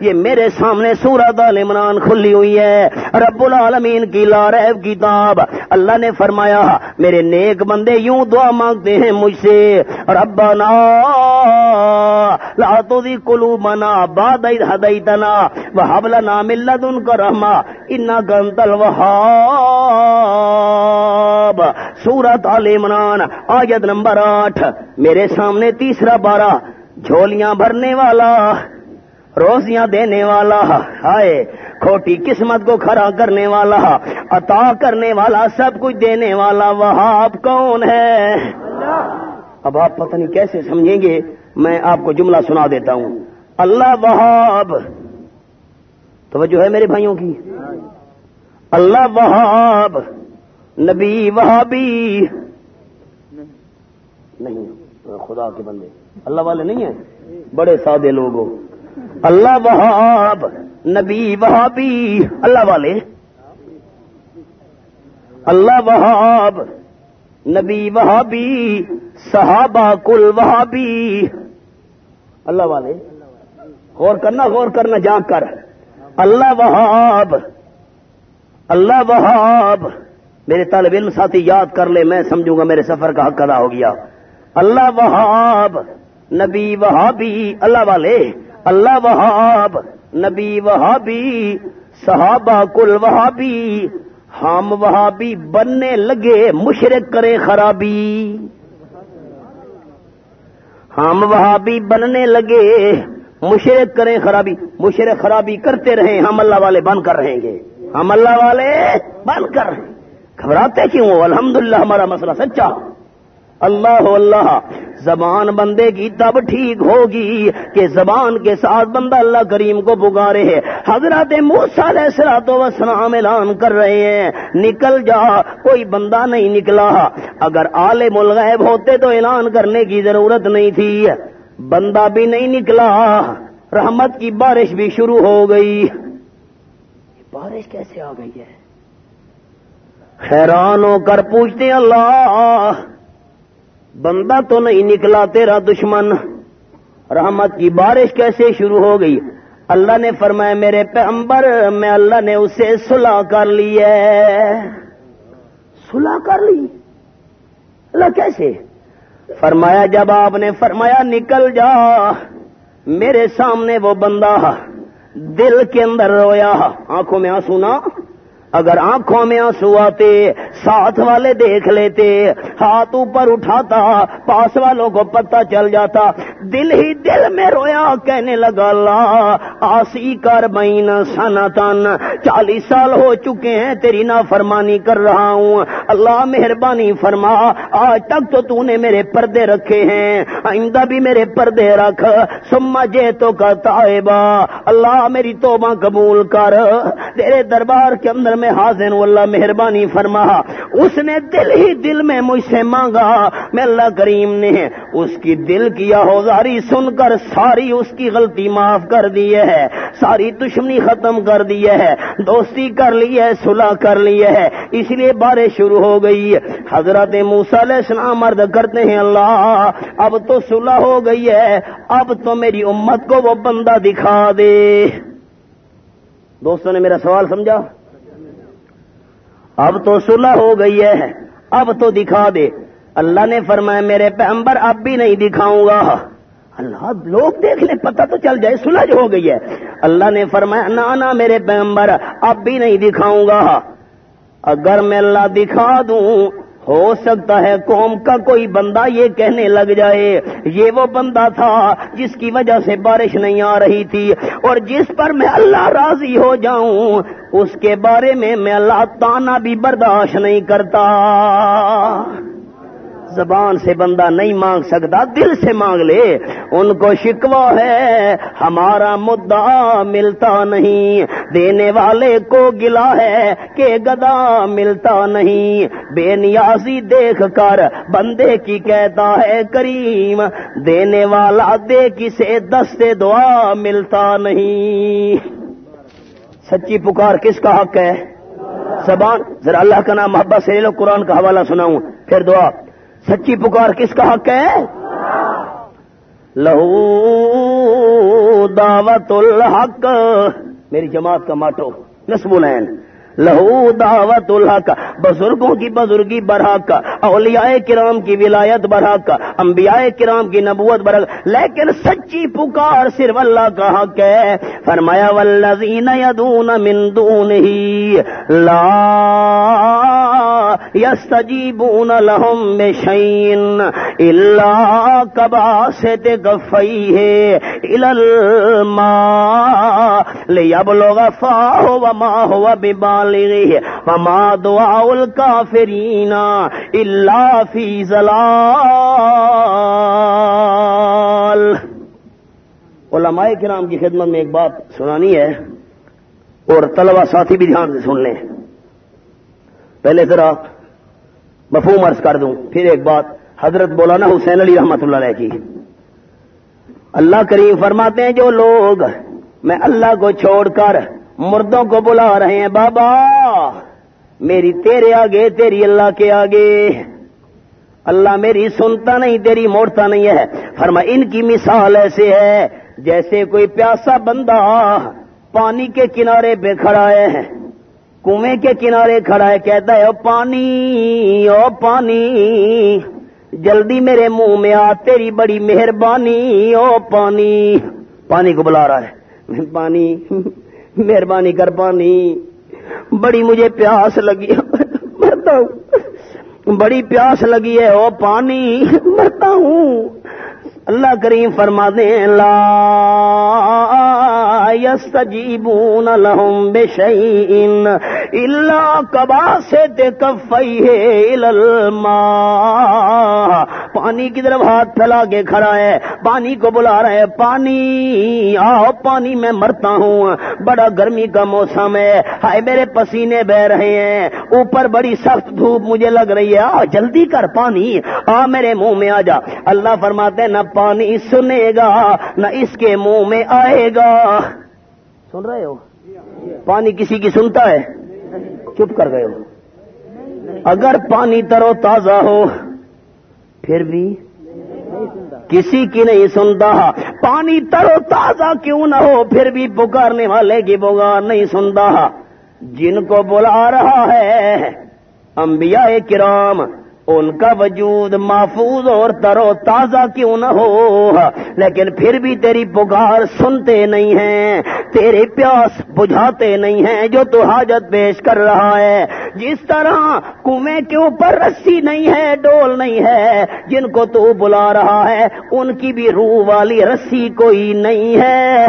یہ میرے سامنے سورت عمران کھلی ہوئی ہے۔ رب العالمین کی لارب کتاب اللہ نے فرمایا، میرے نیک بندے یوں دعا مانگتے ہیں مجھ سے۔ ربنا لا تزغ قلوبنا بعد إذ هديتنا وهب لنا من لدنك رحمة إنك أنت الوهاب سورت عال عمران، آیت نمبر آٹھ۔ میرے سامنے تیسرا بارہ، جھولیاں بھرنے والا۔ روزیاں دینے والا، ہائے، کھوٹی قسمت کو کھڑا کرنے والا، عطا کرنے والا، سب کچھ دینے والا وہاب کون ہے؟ اب آپ پتہ نہیں کیسے سمجھیں گے، میں آپ کو جملہ سنا دیتا ہوں۔ اللہ وہاب۔ توجہ ہے میرے بھائیوں کی۔ اللہ وہاب۔ نبی وہابی۔ نہیں، خدا کے بندے۔ اللہ والے نہیں ہیں؟ بڑے سادے لوگ ہو۔ اللہ وہاب، نبی وہابی، اللہ والے۔ اللہ وہاب، نبی وہابی، صحابہ کل وہابی۔ اللہ والے، غور کرنا غور کرنا جا کر۔ اللہ وہاب اللہ وہاب۔ میرے طالب علم ساتھی، یاد کر لے، میں سمجھوں گا، میرے سفر کا حق ادا ہو گیا۔ اللہ وہاب، نبی وہابی، اللہ والے۔ اللہ وہاب، نبی وہابی، صحابہ کل وہابی، ہم وہابی بننے لگے، مشرق کرے خرابی۔ ہم وہابی بننے لگے، مشرق کریں خرابی۔ مشرق خرابی کرتے رہیں، ہم اللہ والے بند کر رہیں گے۔ ہم اللہ والے بند کر رہے گھبراتے کیوں الحمدللہ، ہمارا مسئلہ سچا۔ اللہ اللہ، زبان بندے کی تب ٹھیک ہوگی کہ زبان کے ساتھ بندہ اللہ کریم کو پکارے۔ ہے حضرت علیہ سرات وسلام اعلان کر رہے ہیں، نکل جا، کوئی بندہ نہیں نکلا۔ اگر آلے الغیب ہوتے تو اعلان کرنے کی ضرورت نہیں تھی۔ بندہ بھی نہیں نکلا، رحمت کی بارش بھی شروع ہو گئی۔ بارش کیسے آ گئی ہے؟ حیران ہو کر پوچھتے اللہ بندہ تو نہیں نکلا، تیرا دشمن۔ رحمت کی بارش کیسے شروع ہو گئی؟ اللہ نے فرمایا، میرے پیغمبر، میں اللہ نے اسے سلا کر لی ہے۔ سلا کر لی؟ اللہ کیسے؟ فرمایا، جب آپ نے فرمایا، نکل جا۔ میرے سامنے وہ بندہ دل کے اندر رویا۔ آنکھوں میں آنسو نہ اگر آنکھوں میں آنسو آتے، ساتھ والے دیکھ لیتے، ہاتھ اوپر اٹھاتا، پاس والوں کو پتہ چل جاتا، دل ہی دل میں رویا، کہنے لگا، اللہ، آسی کر بین سنا تن چالیس سال ہو چکے ہیں، تیری نا فرمانی کر رہا ہوں۔ اللہ مہربانی فرما، آج تک تو تو نے میرے پردے رکھے ہیں، آئندہ بھی میرے پردے رکھ۔ سما جے تو کا تائبہ اللہ میری توبہ قبول کر۔ تیرے دربار کے اندر میں حاضر اللہ مہربانی فرما۔ اس نے دل ہی دل میں مجھ سے مانگا۔ میں اللہ کریم نے اس کی دل کی آہوزاری سن کر ساری اس کی غلطی معاف کر دی ہے۔ ساری دشمنی ختم کر دی ہے۔ دوستی کر لی ہے، صلح کر لی ہے۔ اس لیے بارش شروع ہو گئی۔ حضرت علیہ السلام مرد کرتے ہیں، اللہ، اب تو صلح ہو گئی ہے۔ اب تو میری امت کو وہ بندہ دکھا دے۔ دوستوں نے میرا سوال سمجھا؟ اب تو صلح ہو گئی ہے۔ اب تو دکھا دے۔ اللہ نے فرمایا، میرے پیغمبر، اب بھی نہیں دکھاؤں گا۔ اللہ لوگ دیکھ لیں، پتہ تو چل جائے سلجھ ہو گئی ہے۔ اللہ نے فرمایا نہ، میرے پیغمبر، اب بھی نہیں دکھاؤں گا۔ اگر میں اللہ دکھا دوں ہو سکتا ہے قوم کا کوئی بندہ یہ کہنے لگ جائے، یہ وہ بندہ تھا جس کی وجہ سے بارش نہیں آ رہی تھی۔ اور جس پر میں اللہ راضی ہو جاؤں، اس کے بارے میں میں اللہ تانا بھی برداشت نہیں کرتا۔ زبان سے بندہ نہیں مانگ سکتا، دل سے مانگ لے۔ ان کو شکوا ہے، ہمارا مدعا ملتا نہیں۔ دینے والے کو گلا ہے کہ گدا ملتا نہیں۔ بے نیازی دیکھ کر بندے کی کہتا ہے کریم۔ دینے والا دے کسے دستے دعا ملتا نہیں۔ سچی پکار کس کا حق ہے؟ زبان۔ ذرا اللہ کا نام محبت سے لو، قرآن کا حوالہ سناؤں۔ پھر دعا۔ سچی پکار کس کا حق ہے؟ لہو دعوت الحق۔ میری جماعت کا ماٹو نسب العین۔ لہو دعوت الحق۔ بزرگوں کی بزرگی برحق۔ اولیاء کرام کی ولایت برحق۔ انبیاء کرام کی نبوت برحق۔ لیکن سچی پکار صرف اللہ کا حق ہے۔ فرمایا، والذین یدون من دونه لا یستجیبون لهم بشین الا کباسط کفیه الى الماء لیبلغ فاہ وما هو ببال وما دعاء الكافرین الا فی زلال علماء کرام کی خدمت میں ایک بات سنانی ہے اور طلبہ ساتھی بھی دھیان سے سن لیں۔ پہلے ذرا مفہوم عرض کر دوں، پھر ایک بات، حضرت بولانا حسین علی رحمت اللہ علیہ کی۔ اللہ کریم فرماتے ہیں جو لوگ میں اللہ کو چھوڑ کر مردوں کو بلا رہے ہیں، بابا، میری تیرے آگے، تیری اللہ کے آگے۔ اللہ میری سنتا نہیں، تیری موڑتا نہیں ہے۔ فرما، ان کی مثال ایسے ہے جیسے کوئی پیاسا بندہ پانی کے کنارے پہ کھڑا ہے۔ کنویں کے کنارے کھڑا ہے، کہتا ہے، او پانی او پانی، جلدی میرے منہ میں آ، تیری بڑی مہربانی، او پانی. پانی کو بلا رہا ہے۔ پانی، مہربانی کر پانی۔ بڑی مجھے پیاس لگی مرتا ہوں۔ بڑی پیاس لگی ہے۔ او پانی، مرتا ہوں۔ اللہ کریم فرما دیں لا یستجیبون لهم بشیئن الا کباسط کفیہ الالماء پانی کی طرف ہاتھ پھیلا کے کھڑا ہے، پانی کو بلا رہا ہے، پانی۔ آؤ پانی میں مرتا ہوں۔ بڑا گرمی کا موسم ہے۔ ہائے، میرے پسینے بہ رہے ہیں۔ اوپر بڑی سخت دھوپ مجھے لگ رہی ہے۔ آ جلدی کر پانی۔ آ میرے منہ میں آ جا۔ اللہ فرماتے نہ پانی سنے گا، نہ اس کے منہ میں آئے گا۔ سن رہے ہو؟ پانی کسی کی سنتا ہے؟ چپ کر گئے ہو۔ اگر پانی ترو تازہ ہو، پھر بھی کسی کی نہیں سنتا۔ پانی ترو تازہ کیوں نہ ہو، پھر بھی پکارنے والے کی پکار نہیں سنتا۔ جن کو بلا رہا ہے، انبیاء کرام ان کا وجود محفوظ اور ترو تازہ کیوں نہ ہو؟ لیکن پھر بھی تیری پکار سنتے نہیں ہیں، تیرے پیاس بجھاتے نہیں ہیں جو تو حاجت پیش کر رہا ہے۔ جس طرح کنویں کے اوپر رسی نہیں ہے، ڈول نہیں ہے، جن کو تو بلا رہا ہے، ان کی بھی روح والی رسی کوئی نہیں ہے۔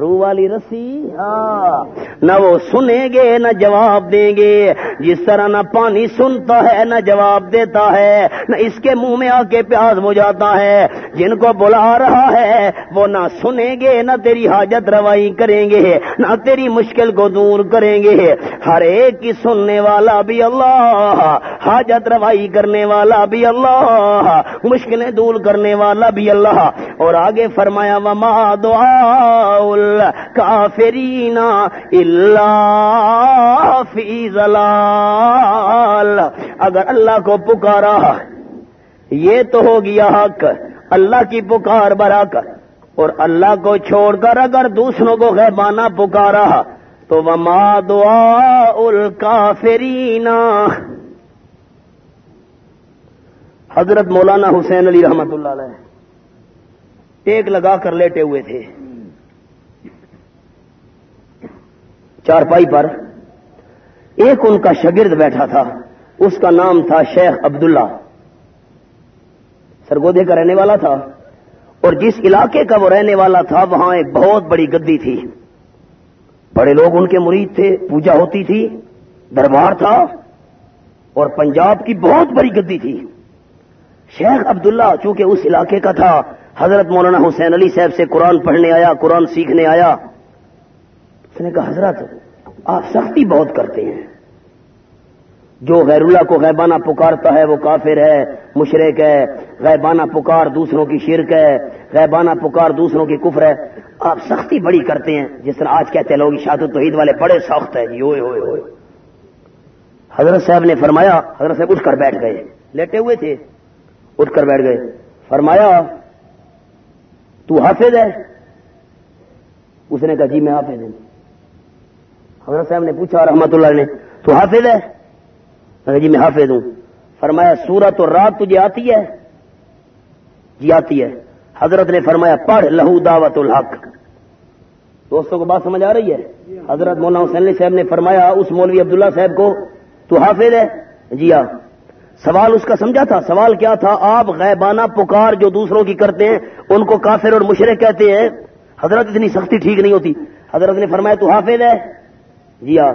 روح والی رسی؟ ہاں۔ نہ وہ سنیں گے، نہ جواب دیں گے۔ جس طرح نہ پانی سنتا ہے، نہ جواب دیتا ہے، نہ اس کے منہ میں آ کے پیاس بجھاتا ہے۔ جن کو بلا رہا ہے، وہ نہ سنیں گے، نہ تیری حاجت روائی کریں گے، نہ تیری مشکل کو دور کریں گے۔ ہر ایک کی سننے والا بھی اللہ، حاجت روائی کرنے والا بھی اللہ، مشکلیں دور کرنے والا بھی اللہ۔ اور آگے فرمایا، وما دعا کافرین اللہ فی ضلال اگر اللہ کو پکارا، یہ تو ہو گیا حق، اللہ کی پکار برا کر اور اللہ کو چھوڑ کر اگر دوسروں کو غیبانہ پکارا، تو وما دعا الکافرین حضرت مولانا حسین علی رحمت اللہ علیہ۔ ٹیک لگا کر لیٹے ہوئے تھے۔ چارپائی پر ایک ان کا شگرد بیٹھا تھا، اس کا نام تھا شیخ عبداللہ۔ سرگودے کا رہنے والا تھا۔ اور جس علاقے کا وہ رہنے والا تھا، وہاں ایک بہت بڑی گدی تھی۔ بڑے لوگ ان کے مرید تھے، پوجا ہوتی تھی، دربار تھا۔ اور پنجاب کی بہت بڑی گدی تھی۔ شیخ عبداللہ چونکہ اس علاقے کا تھا حضرت مولانا حسین علی صاحب سے قرآن پڑھنے آیا، قرآن سیکھنے آیا۔ اس نے کہا حضرت آپ سختی بہت کرتے ہیں۔ جو غیر اللہ کو غیبانہ پکارتا ہے، وہ کافر ہے مشرق ہے۔ غیبانہ پکار دوسروں کی شرک ہے، غیبانہ پکار دوسروں کی کفر ہے۔ آپ سختی بڑی کرتے ہیں۔ جس طرح آج کہتے ہیں، لوگ شاد توحید والے بڑے سخت ہیں۔ جی ہوئے ہوئے ہوئے۔ حضرت صاحب نے فرمایا، حضرت صاحب اٹھ کر بیٹھ گئے۔ لیٹے ہوئے تھے۔ اٹھ کر بیٹھ گئے۔ فرمایا تو حافظ ہے۔ اس نے کہا جی میں حافظ ہوں۔ حضرت صاحب نے پوچھا، رحمت اللہ نے، تو حافظ ہے؟ جی میں حافظ ہوں۔ فرمایا، سورت اور رات تجھے آتی ہے؟ جی آتی ہے۔ حضرت نے فرمایا، پڑھ، لہو دعوت الحق۔ دوستوں کو بات سمجھ آ رہی ہے؟ حضرت مولانا حسین صاحب نے فرمایا، اس مولوی عبداللہ صاحب کو، تو حافظ ہے؟ جی ہاں۔ سوال اس کا سمجھا تھا، سوال کیا تھا؟ آپ غیبانہ پکار جو دوسروں کی کرتے ہیں، ان کو کافر اور مشرق کہتے ہیں؟ حضرت اتنی سختی ٹھیک نہیں ہوتی۔ حضرت نے فرمایا، تو حافظ ہے۔ جی ہاں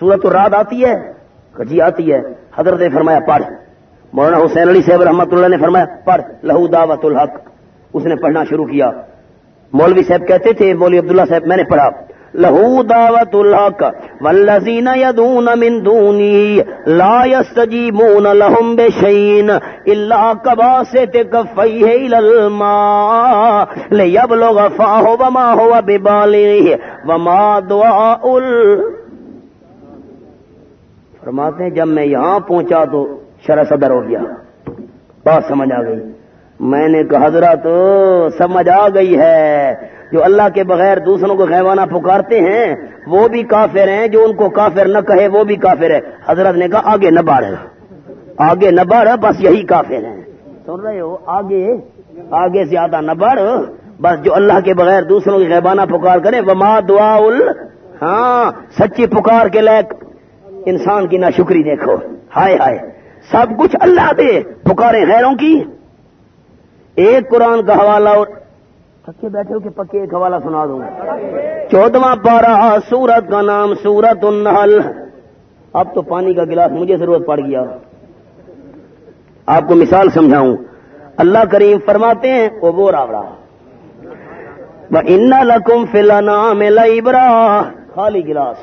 سورت رات آتی ہے؟ جی آتی ہے۔ حضرت نے فرمایا، پڑھ۔ مولانا حسین علی صاحب رحمۃ اللہ نے فرمایا، پڑھ۔ لہو دعوت الحق۔ اس نے پڑھنا شروع کیا۔ مولوی صاحب کہتے تھے، مولوی عبداللہ صاحب، میں نے پڑھا۔ لہو دعوت الحق والذین یدون من دونی لا یستجیبون لهم بشین الا کباسط کفیہ الالماء لیبلغ فاہ وما ہوا ببالغ وما دعاء ال فرماتے ہیں، جب میں یہاں پہنچا تو شرح صدر ہو گیا۔ بات سمجھ آ گئی۔ میں نے کہا، حضرت، سمجھ آ گئی ہے۔ جو اللہ کے بغیر دوسروں کو خیوانہ پکارتے ہیں، وہ بھی کافر ہیں، جو ان کو کافر نہ کہے، وہ بھی کافر ہے حضرت نے کہا، آگے نہ بڑھ۔ آگے نہ بڑھ، بس یہی کافر ہیں۔ سن رہے ہو؟ آگے آگے زیادہ نہ بڑھ۔ بس جو اللہ کے بغیر دوسروں کی غیبانہ پکار کرے، وما دعا ال ہاں سچی پکار کے لائق انسان کی نہ شکری دیکھو۔ ہائے ہائے۔ سب کچھ اللہ دے پکارے غیروں کی۔ ایک قرآن کا حوالہ اور پکے بیٹھے ہو کہ پکے ایک حوالہ سنا دوں۔ چودواں پارا سورت کا نام سورت النحل۔ اب تو پانی کا گلاس مجھے ضرورت پڑ گیا۔ آپ کو مثال سمجھاؤں۔ اللہ کریم فرماتے ہیں، وہ وہ راوڑا۔ ان لکم فلانا میں لبرا خالی گلاس۔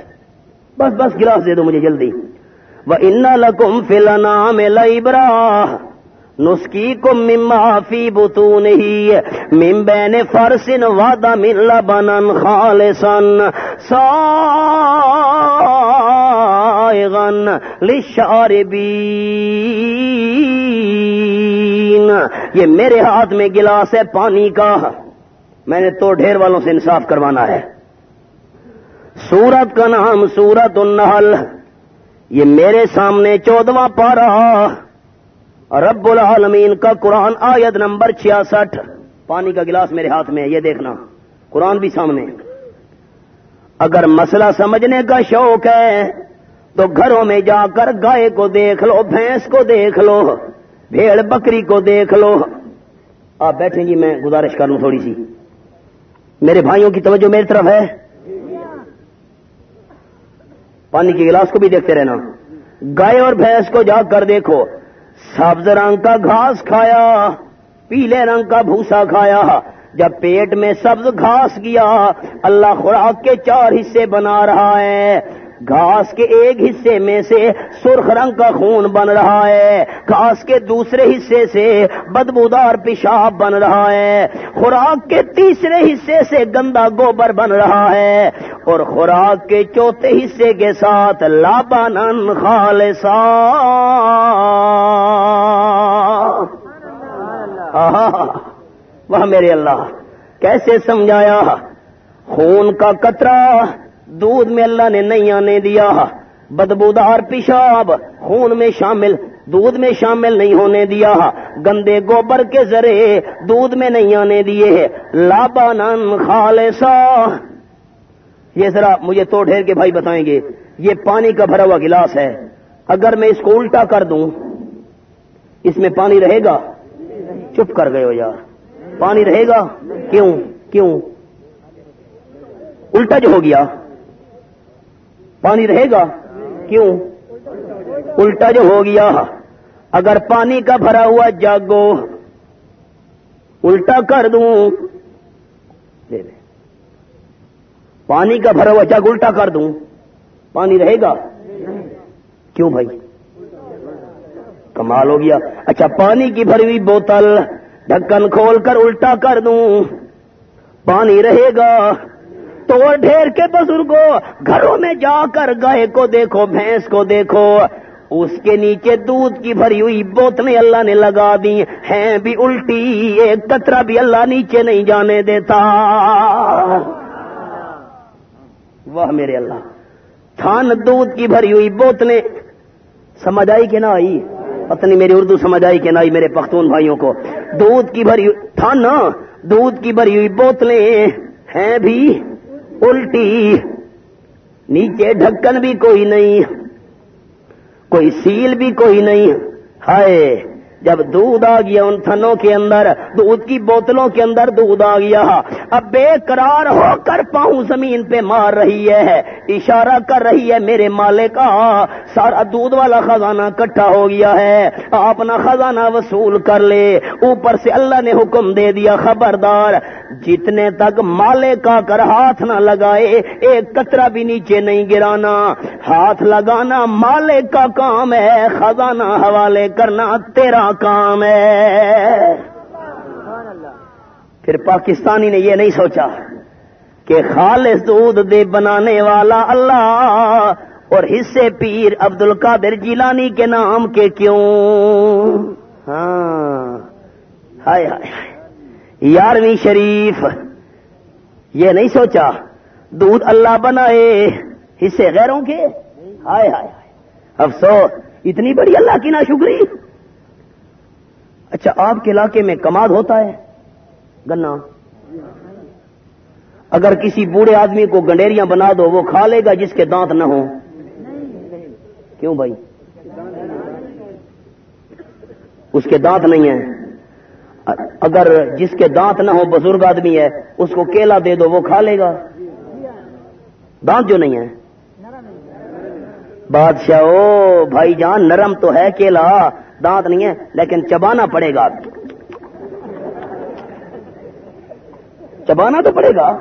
بس بس گلاس دے دو مجھے جلدی۔ وہ ان لکم فلانا میں لبرا نسکی کو مما فی بتو نہیں فرسن واد مل بنن خالصن سائغن للشاربین۔ یہ میرے ہاتھ میں گلاس ہے پانی کا، میں نے تو ڈھیر والوں سے انصاف کروانا ہے۔ سورت کا نام سورت النحل، یہ میرے سامنے چودواں پارا رب العالمین کا قرآن آیت نمبر چھیاسٹھ۔ پانی کا گلاس میرے ہاتھ میں ہے، یہ دیکھنا۔ قرآن بھی سامنے۔ اگر مسئلہ سمجھنے کا شوق ہے، تو گھروں میں جا کر گائے کو دیکھ لو، بھینس کو دیکھ لو، بھیڑ بکری کو دیکھ لو۔ آپ بیٹھیں جی میں گزارش کر لوں تھوڑی سی۔ میرے بھائیوں کی توجہ میری طرف ہے۔ پانی کے گلاس کو بھی دیکھتے رہنا۔ گائے اور بھینس کو جا کر دیکھو۔ سبز رنگ کا گھاس کھایا، پیلے رنگ کا بھوسا کھایا۔ جب پیٹ میں سبز گھاس گیا، اللہ خوراک کے چار حصے بنا رہا ہے۔ گھاس کے ایک حصے میں سے سرخ رنگ کا خون بن رہا ہے۔ گھاس کے دوسرے حصے سے بدبودار پیشاب بن رہا ہے۔ خوراک کے تیسرے حصے سے گندا گوبر بن رہا ہے۔ اور خوراک کے چوتھے حصے کے ساتھ لابانن وہ میرے اللہ، کیسے سمجھایا؟ خون کا قطرہ، دودھ میں اللہ نے نہیں آنے دیا۔ بدبودار پیشاب، خون میں شامل، دودھ میں شامل نہیں ہونے دیا۔ گندے گوبر کے ذریعے دودھ میں نہیں آنے دیے۔ لابانن خالصا یہ ذرا مجھے تو ڈھیر کے بھائی بتائیں گے، یہ پانی کا بھرا ہوا گلاس ہے۔ اگر میں اس کو الٹا کر دوں، اس میں پانی رہے گا؟ چپ کر گئے ہو یار۔ پانی رہے گا؟ کیوں؟ کیوں؟ الٹا جو ہو گیا۔ پانی رہے گا؟ کیوں؟ الٹا جو ہو گیا۔ اگر پانی کا بھرا ہوا جاگو، الٹا کر دوں۔ دے دے پانی کا بھرا ہوا جگ الٹا کر دوں۔ پانی رہے گا؟ کیوں بھائی؟ کمال ہو گیا۔ اچھا پانی کی بھری ہوئی بوتل، ڈھکن کھول کر الٹا کر دوں۔ پانی رہے گا۔ تو ڈھیر کے بزرگوں گھروں میں جا کر گائے کو دیکھو، بھینس کو دیکھو۔ اس کے نیچے دودھ کی بھری ہوئی بوتلیں اللہ نے لگا دی ہیں بھی الٹی، ایک کترا بھی اللہ نیچے نہیں جانے دیتا۔ واہ میرے اللہ۔ تھان دودھ کی بھری ہوئی بوتلیں، سمجھ آئی کہ نہ آئی؟ پتنی میری اردو سمجھ آئی کہ نہ میرے پختون بھائیوں کو۔ دودھ کی بھری تھان دودھ کی بھری ہوئی بوتلیں ہیں بھی الٹی۔ نیچے ڈھکن بھی کوئی نہیں، کوئی سیل بھی کوئی نہیں۔ ہائے۔ جب دودھ آ گیا ان تھنوں کے اندر، دودھ کی بوتلوں کے اندر دودھ آ گیا۔ اب بے قرار ہو کر پاؤں زمین پہ مار رہی ہے، اشارہ کر رہی ہے میرے مالک سارا دودھ والا خزانہ کٹھا ہو گیا ہے۔ اپنا خزانہ وصول کر لے۔ اوپر سے اللہ نے حکم دے دیا، خبردار جتنے تک مالے کا کر ہاتھ نہ لگائے، ایک کترا بھی نیچے نہیں گرانا۔ ہاتھ لگانا مالے کا کام ہے، خزانہ حوالے کرنا تیرا کام ہے۔ پھر پاکستانی نے یہ نہیں سوچا کہ خالص دودھ دے بنانے والا اللہ اور حصے پیر عبد القادر جیلانی کے نام کے کیوں؟ ہاں۔ ہائے ہائے۔ یارویں شریف۔ یہ نہیں سوچا۔ دودھ اللہ بنائے۔ حصے غیروں کے۔ ہائے ہائے افسوس، اتنی بڑی اللہ کی نا شکری اچھا آپ کے علاقے میں کماد ہوتا ہے؟ گنا۔ اگر کسی بوڑھے آدمی کو گنڈیریاں بنا دو، وہ کھا لے گا جس کے دانت نہ ہو کیوں بھائی؟ اس کے دانت نہیں ہیں۔ اگر جس کے دانت نہ ہو، بزرگ آدمی ہے، اس کو کیلا دے دو، وہ کھا لے گا۔ دانت جو نہیں ہے۔ بادشاہ، او بھائی جان، نرم تو ہے کیلا، دانت نہیں ہے، لیکن چبانا پڑے گا۔ چبانا تو پڑے گا۔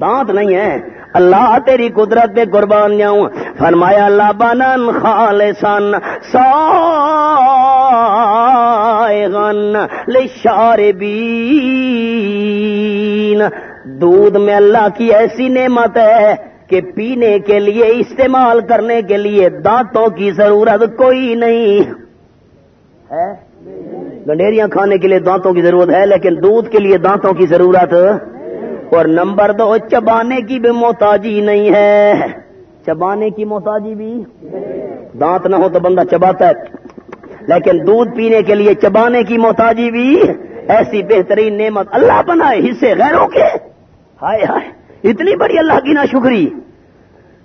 دانت نہیں ہے۔ اللہ تیری قدرت پہ قربان جاؤں۔ فرمایا اللہ بنن خالصن سائغن للشاربین دودھ میں اللہ کی ایسی نعمت ہے کہ پینے کے لیے، استعمال کرنے کے لیے دانتوں کی ضرورت کوئی نہیں۔ ہے؟ گنڈیریاں کھانے کے لیے دانتوں کی ضرورت ہے، لیکن دودھ کے لیے دانتوں کی ضرورت۔ اور نمبر دو، چبانے کی بھی محتاجی نہیں ہے۔ چبانے کی محتاجی بھی؟ دانت نہ ہو تو بندہ چباتا ہے۔ لیکن دودھ پینے کے لیے چبانے کی محتاجی بھی ایسی بہترین نعمت اللہ بنائے حصے غیروں کے۔ ہائے ہائے، اتنی بڑی اللہ کی نا شکری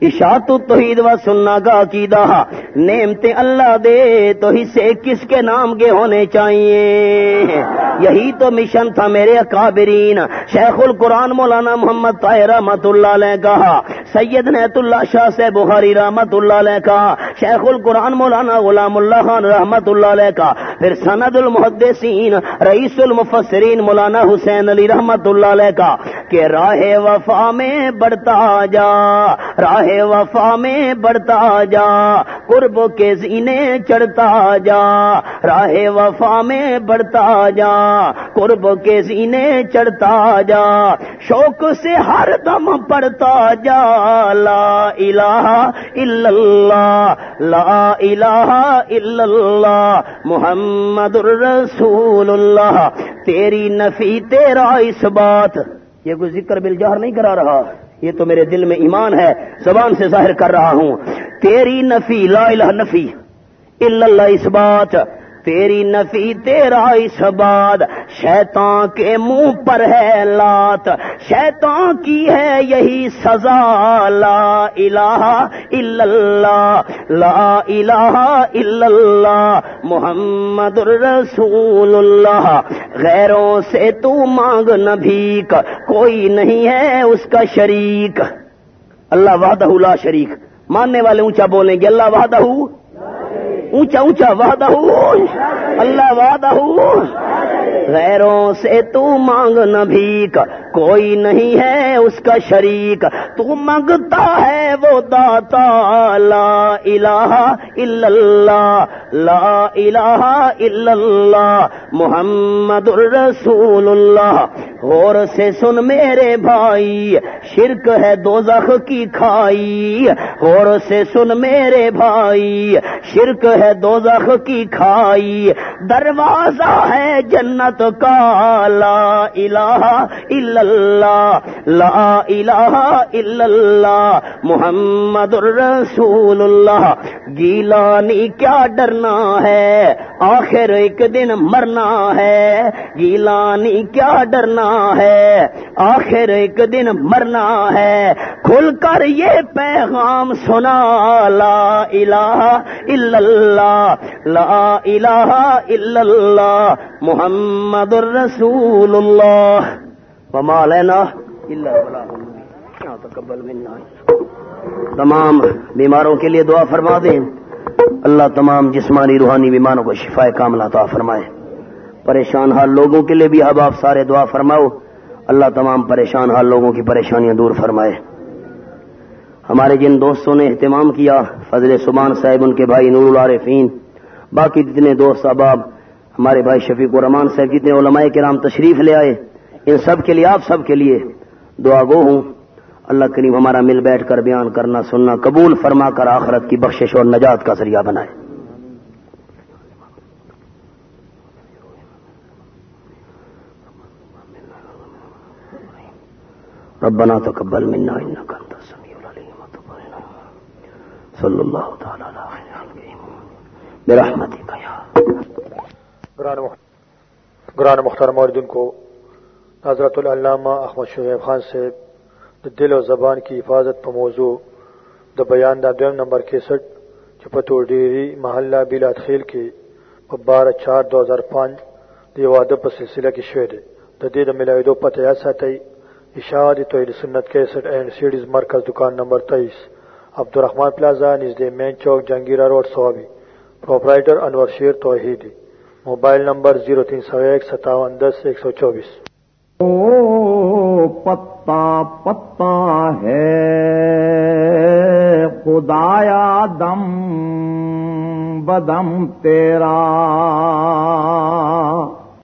اشاعت توحید و سننا کا عقیدہ نعمتیں اللہ دے، تو حصے کس کے نام کے ہونے چاہیے؟ یہی تو مشن تھا میرے اکابرین۔ شیخ القرآن مولانا محمد طاہر رحمت اللہ علیہ کہا سید نیت اللہ شاہ سے بخاری رحمت اللہ علیہ کہا شیخ القرآن مولانا غلام اللہ خان رحمت اللہ علیہ کا، پھر سند المحدثین، رئیس المفسرین مولانا حسین علی رحمت اللہ علیہ کا، کہ راہ وفا میں بڑھتا جا، راہ وفا میں بڑھتا جا، قرب کے زینے چڑھتا جا۔ راہ وفا میں بڑھتا جا، قرب کے زینے چڑھتا جا۔ شوق سے ہر دم پڑھتا جا۔ لا الہ الا اللہ، لا الہ الا اللہ، محمد الرسول اللہ۔ تیری نفی، تیرا اس بات۔ یہ کوئی ذکر بل جہر نہیں کرا رہا۔ یہ تو میرے دل میں ایمان ہے، زبان سے ظاہر کر رہا ہوں۔ تیری نفی، لا الہ نفی اللہ اس بات تیری نفی تیرا اس بعد شیطان کے منہ پر ہے لات شیطان کی ہے یہی سزا لا الہ الا اللہ لا الہ الا اللہ محمد الرسول اللہ غیروں سے تو مانگ نہ بھیک کوئی نہیں ہے اس کا شریک اللہ وحدہ لا شریک ماننے والے اونچا بولیں گے اللہ وحدہ اونچا اونچا وعدہ اللہ وعدہ غیروں سے تو مانگ نہ بھیک کوئی نہیں ہے اس کا شریک۔ تو مانگتا ہے وہ داتا، لا الہ الا اللہ، لا الہ الا اللہ، محمد الرسول اللہ۔ غور سے سن میرے بھائی، شرک ہے دوزخ کی کھائی۔ غور سے سن میرے بھائی، شرک ہے دوزخ کی کھائی۔ دروازہ ہے جنت کا لا الہ الا اللہ، لا الہ الا اللہ، محمد الرسول اللہ گیلانی کیا ڈرنا ہے؟ آخر ایک دن مرنا ہے۔ گیلانی کیا ڈرنا ہے؟ آخر ایک دن مرنا ہے۔ کھل کر یہ پیغام سنا، لا الہ الا اللہ، لا الہ الا اللہ، محمد الرسول اللہ۔ وما لینا تمام بیماروں کے لیے دعا فرما دیں۔ اللہ تمام جسمانی روحانی بیماروں کو شفا کاملہ عطا فرمائے۔ پریشان حال لوگوں کے لیے بھی اب آپ سارے دعا فرماؤ۔ اللہ تمام پریشان حال لوگوں کی پریشانیاں دور فرمائے۔ ہمارے جن دوستوں نے اہتمام کیا، فضل سبان صاحب، ان کے بھائی نور العارفین، باقی جتنے دوست احباب ہمارے بھائی شفیق الرحمان صاحب جتنے علماء کے نام تشریف لے آئے، ان سب کے لیے، آپ سب کے لیے دعا گو ہوں۔ اللہ کریم ہمارا مل بیٹھ کر بیان کرنا، سننا، قبول فرما کر آخرت کی بخشش اور نجات کا ذریعہ بنائے۔ ربنا تقبل منا انك انت السميع العليم وتب علينا صلى الله تعالى على خير خلقه برحمتك يا گران مختار موردن کو حضرت العلامہ احمد شعیب خان سے دل و زبان کی حفاظت پر موضوع دا بیان دا دویم نمبر کیسٹ چپتور ڈیری محلہ بلاد خیل کی بارہ چار دو ہزار پانچ دی واده په سلسله کې شوې ده د دې د ملاویدو توحید سنت 61 اینڈ سیډیز مرکز دکان نمبر 23 عبدالرحمن پلازا نزدې مین چوک جنگیرا روډ سوابي پرپرایټر انور شیر توحیدی موبائل نمبر زیرو تین سو ایک ستاون دس ایک سو چوبیس او پتا پتا ہے خدایا دم بدم تیرا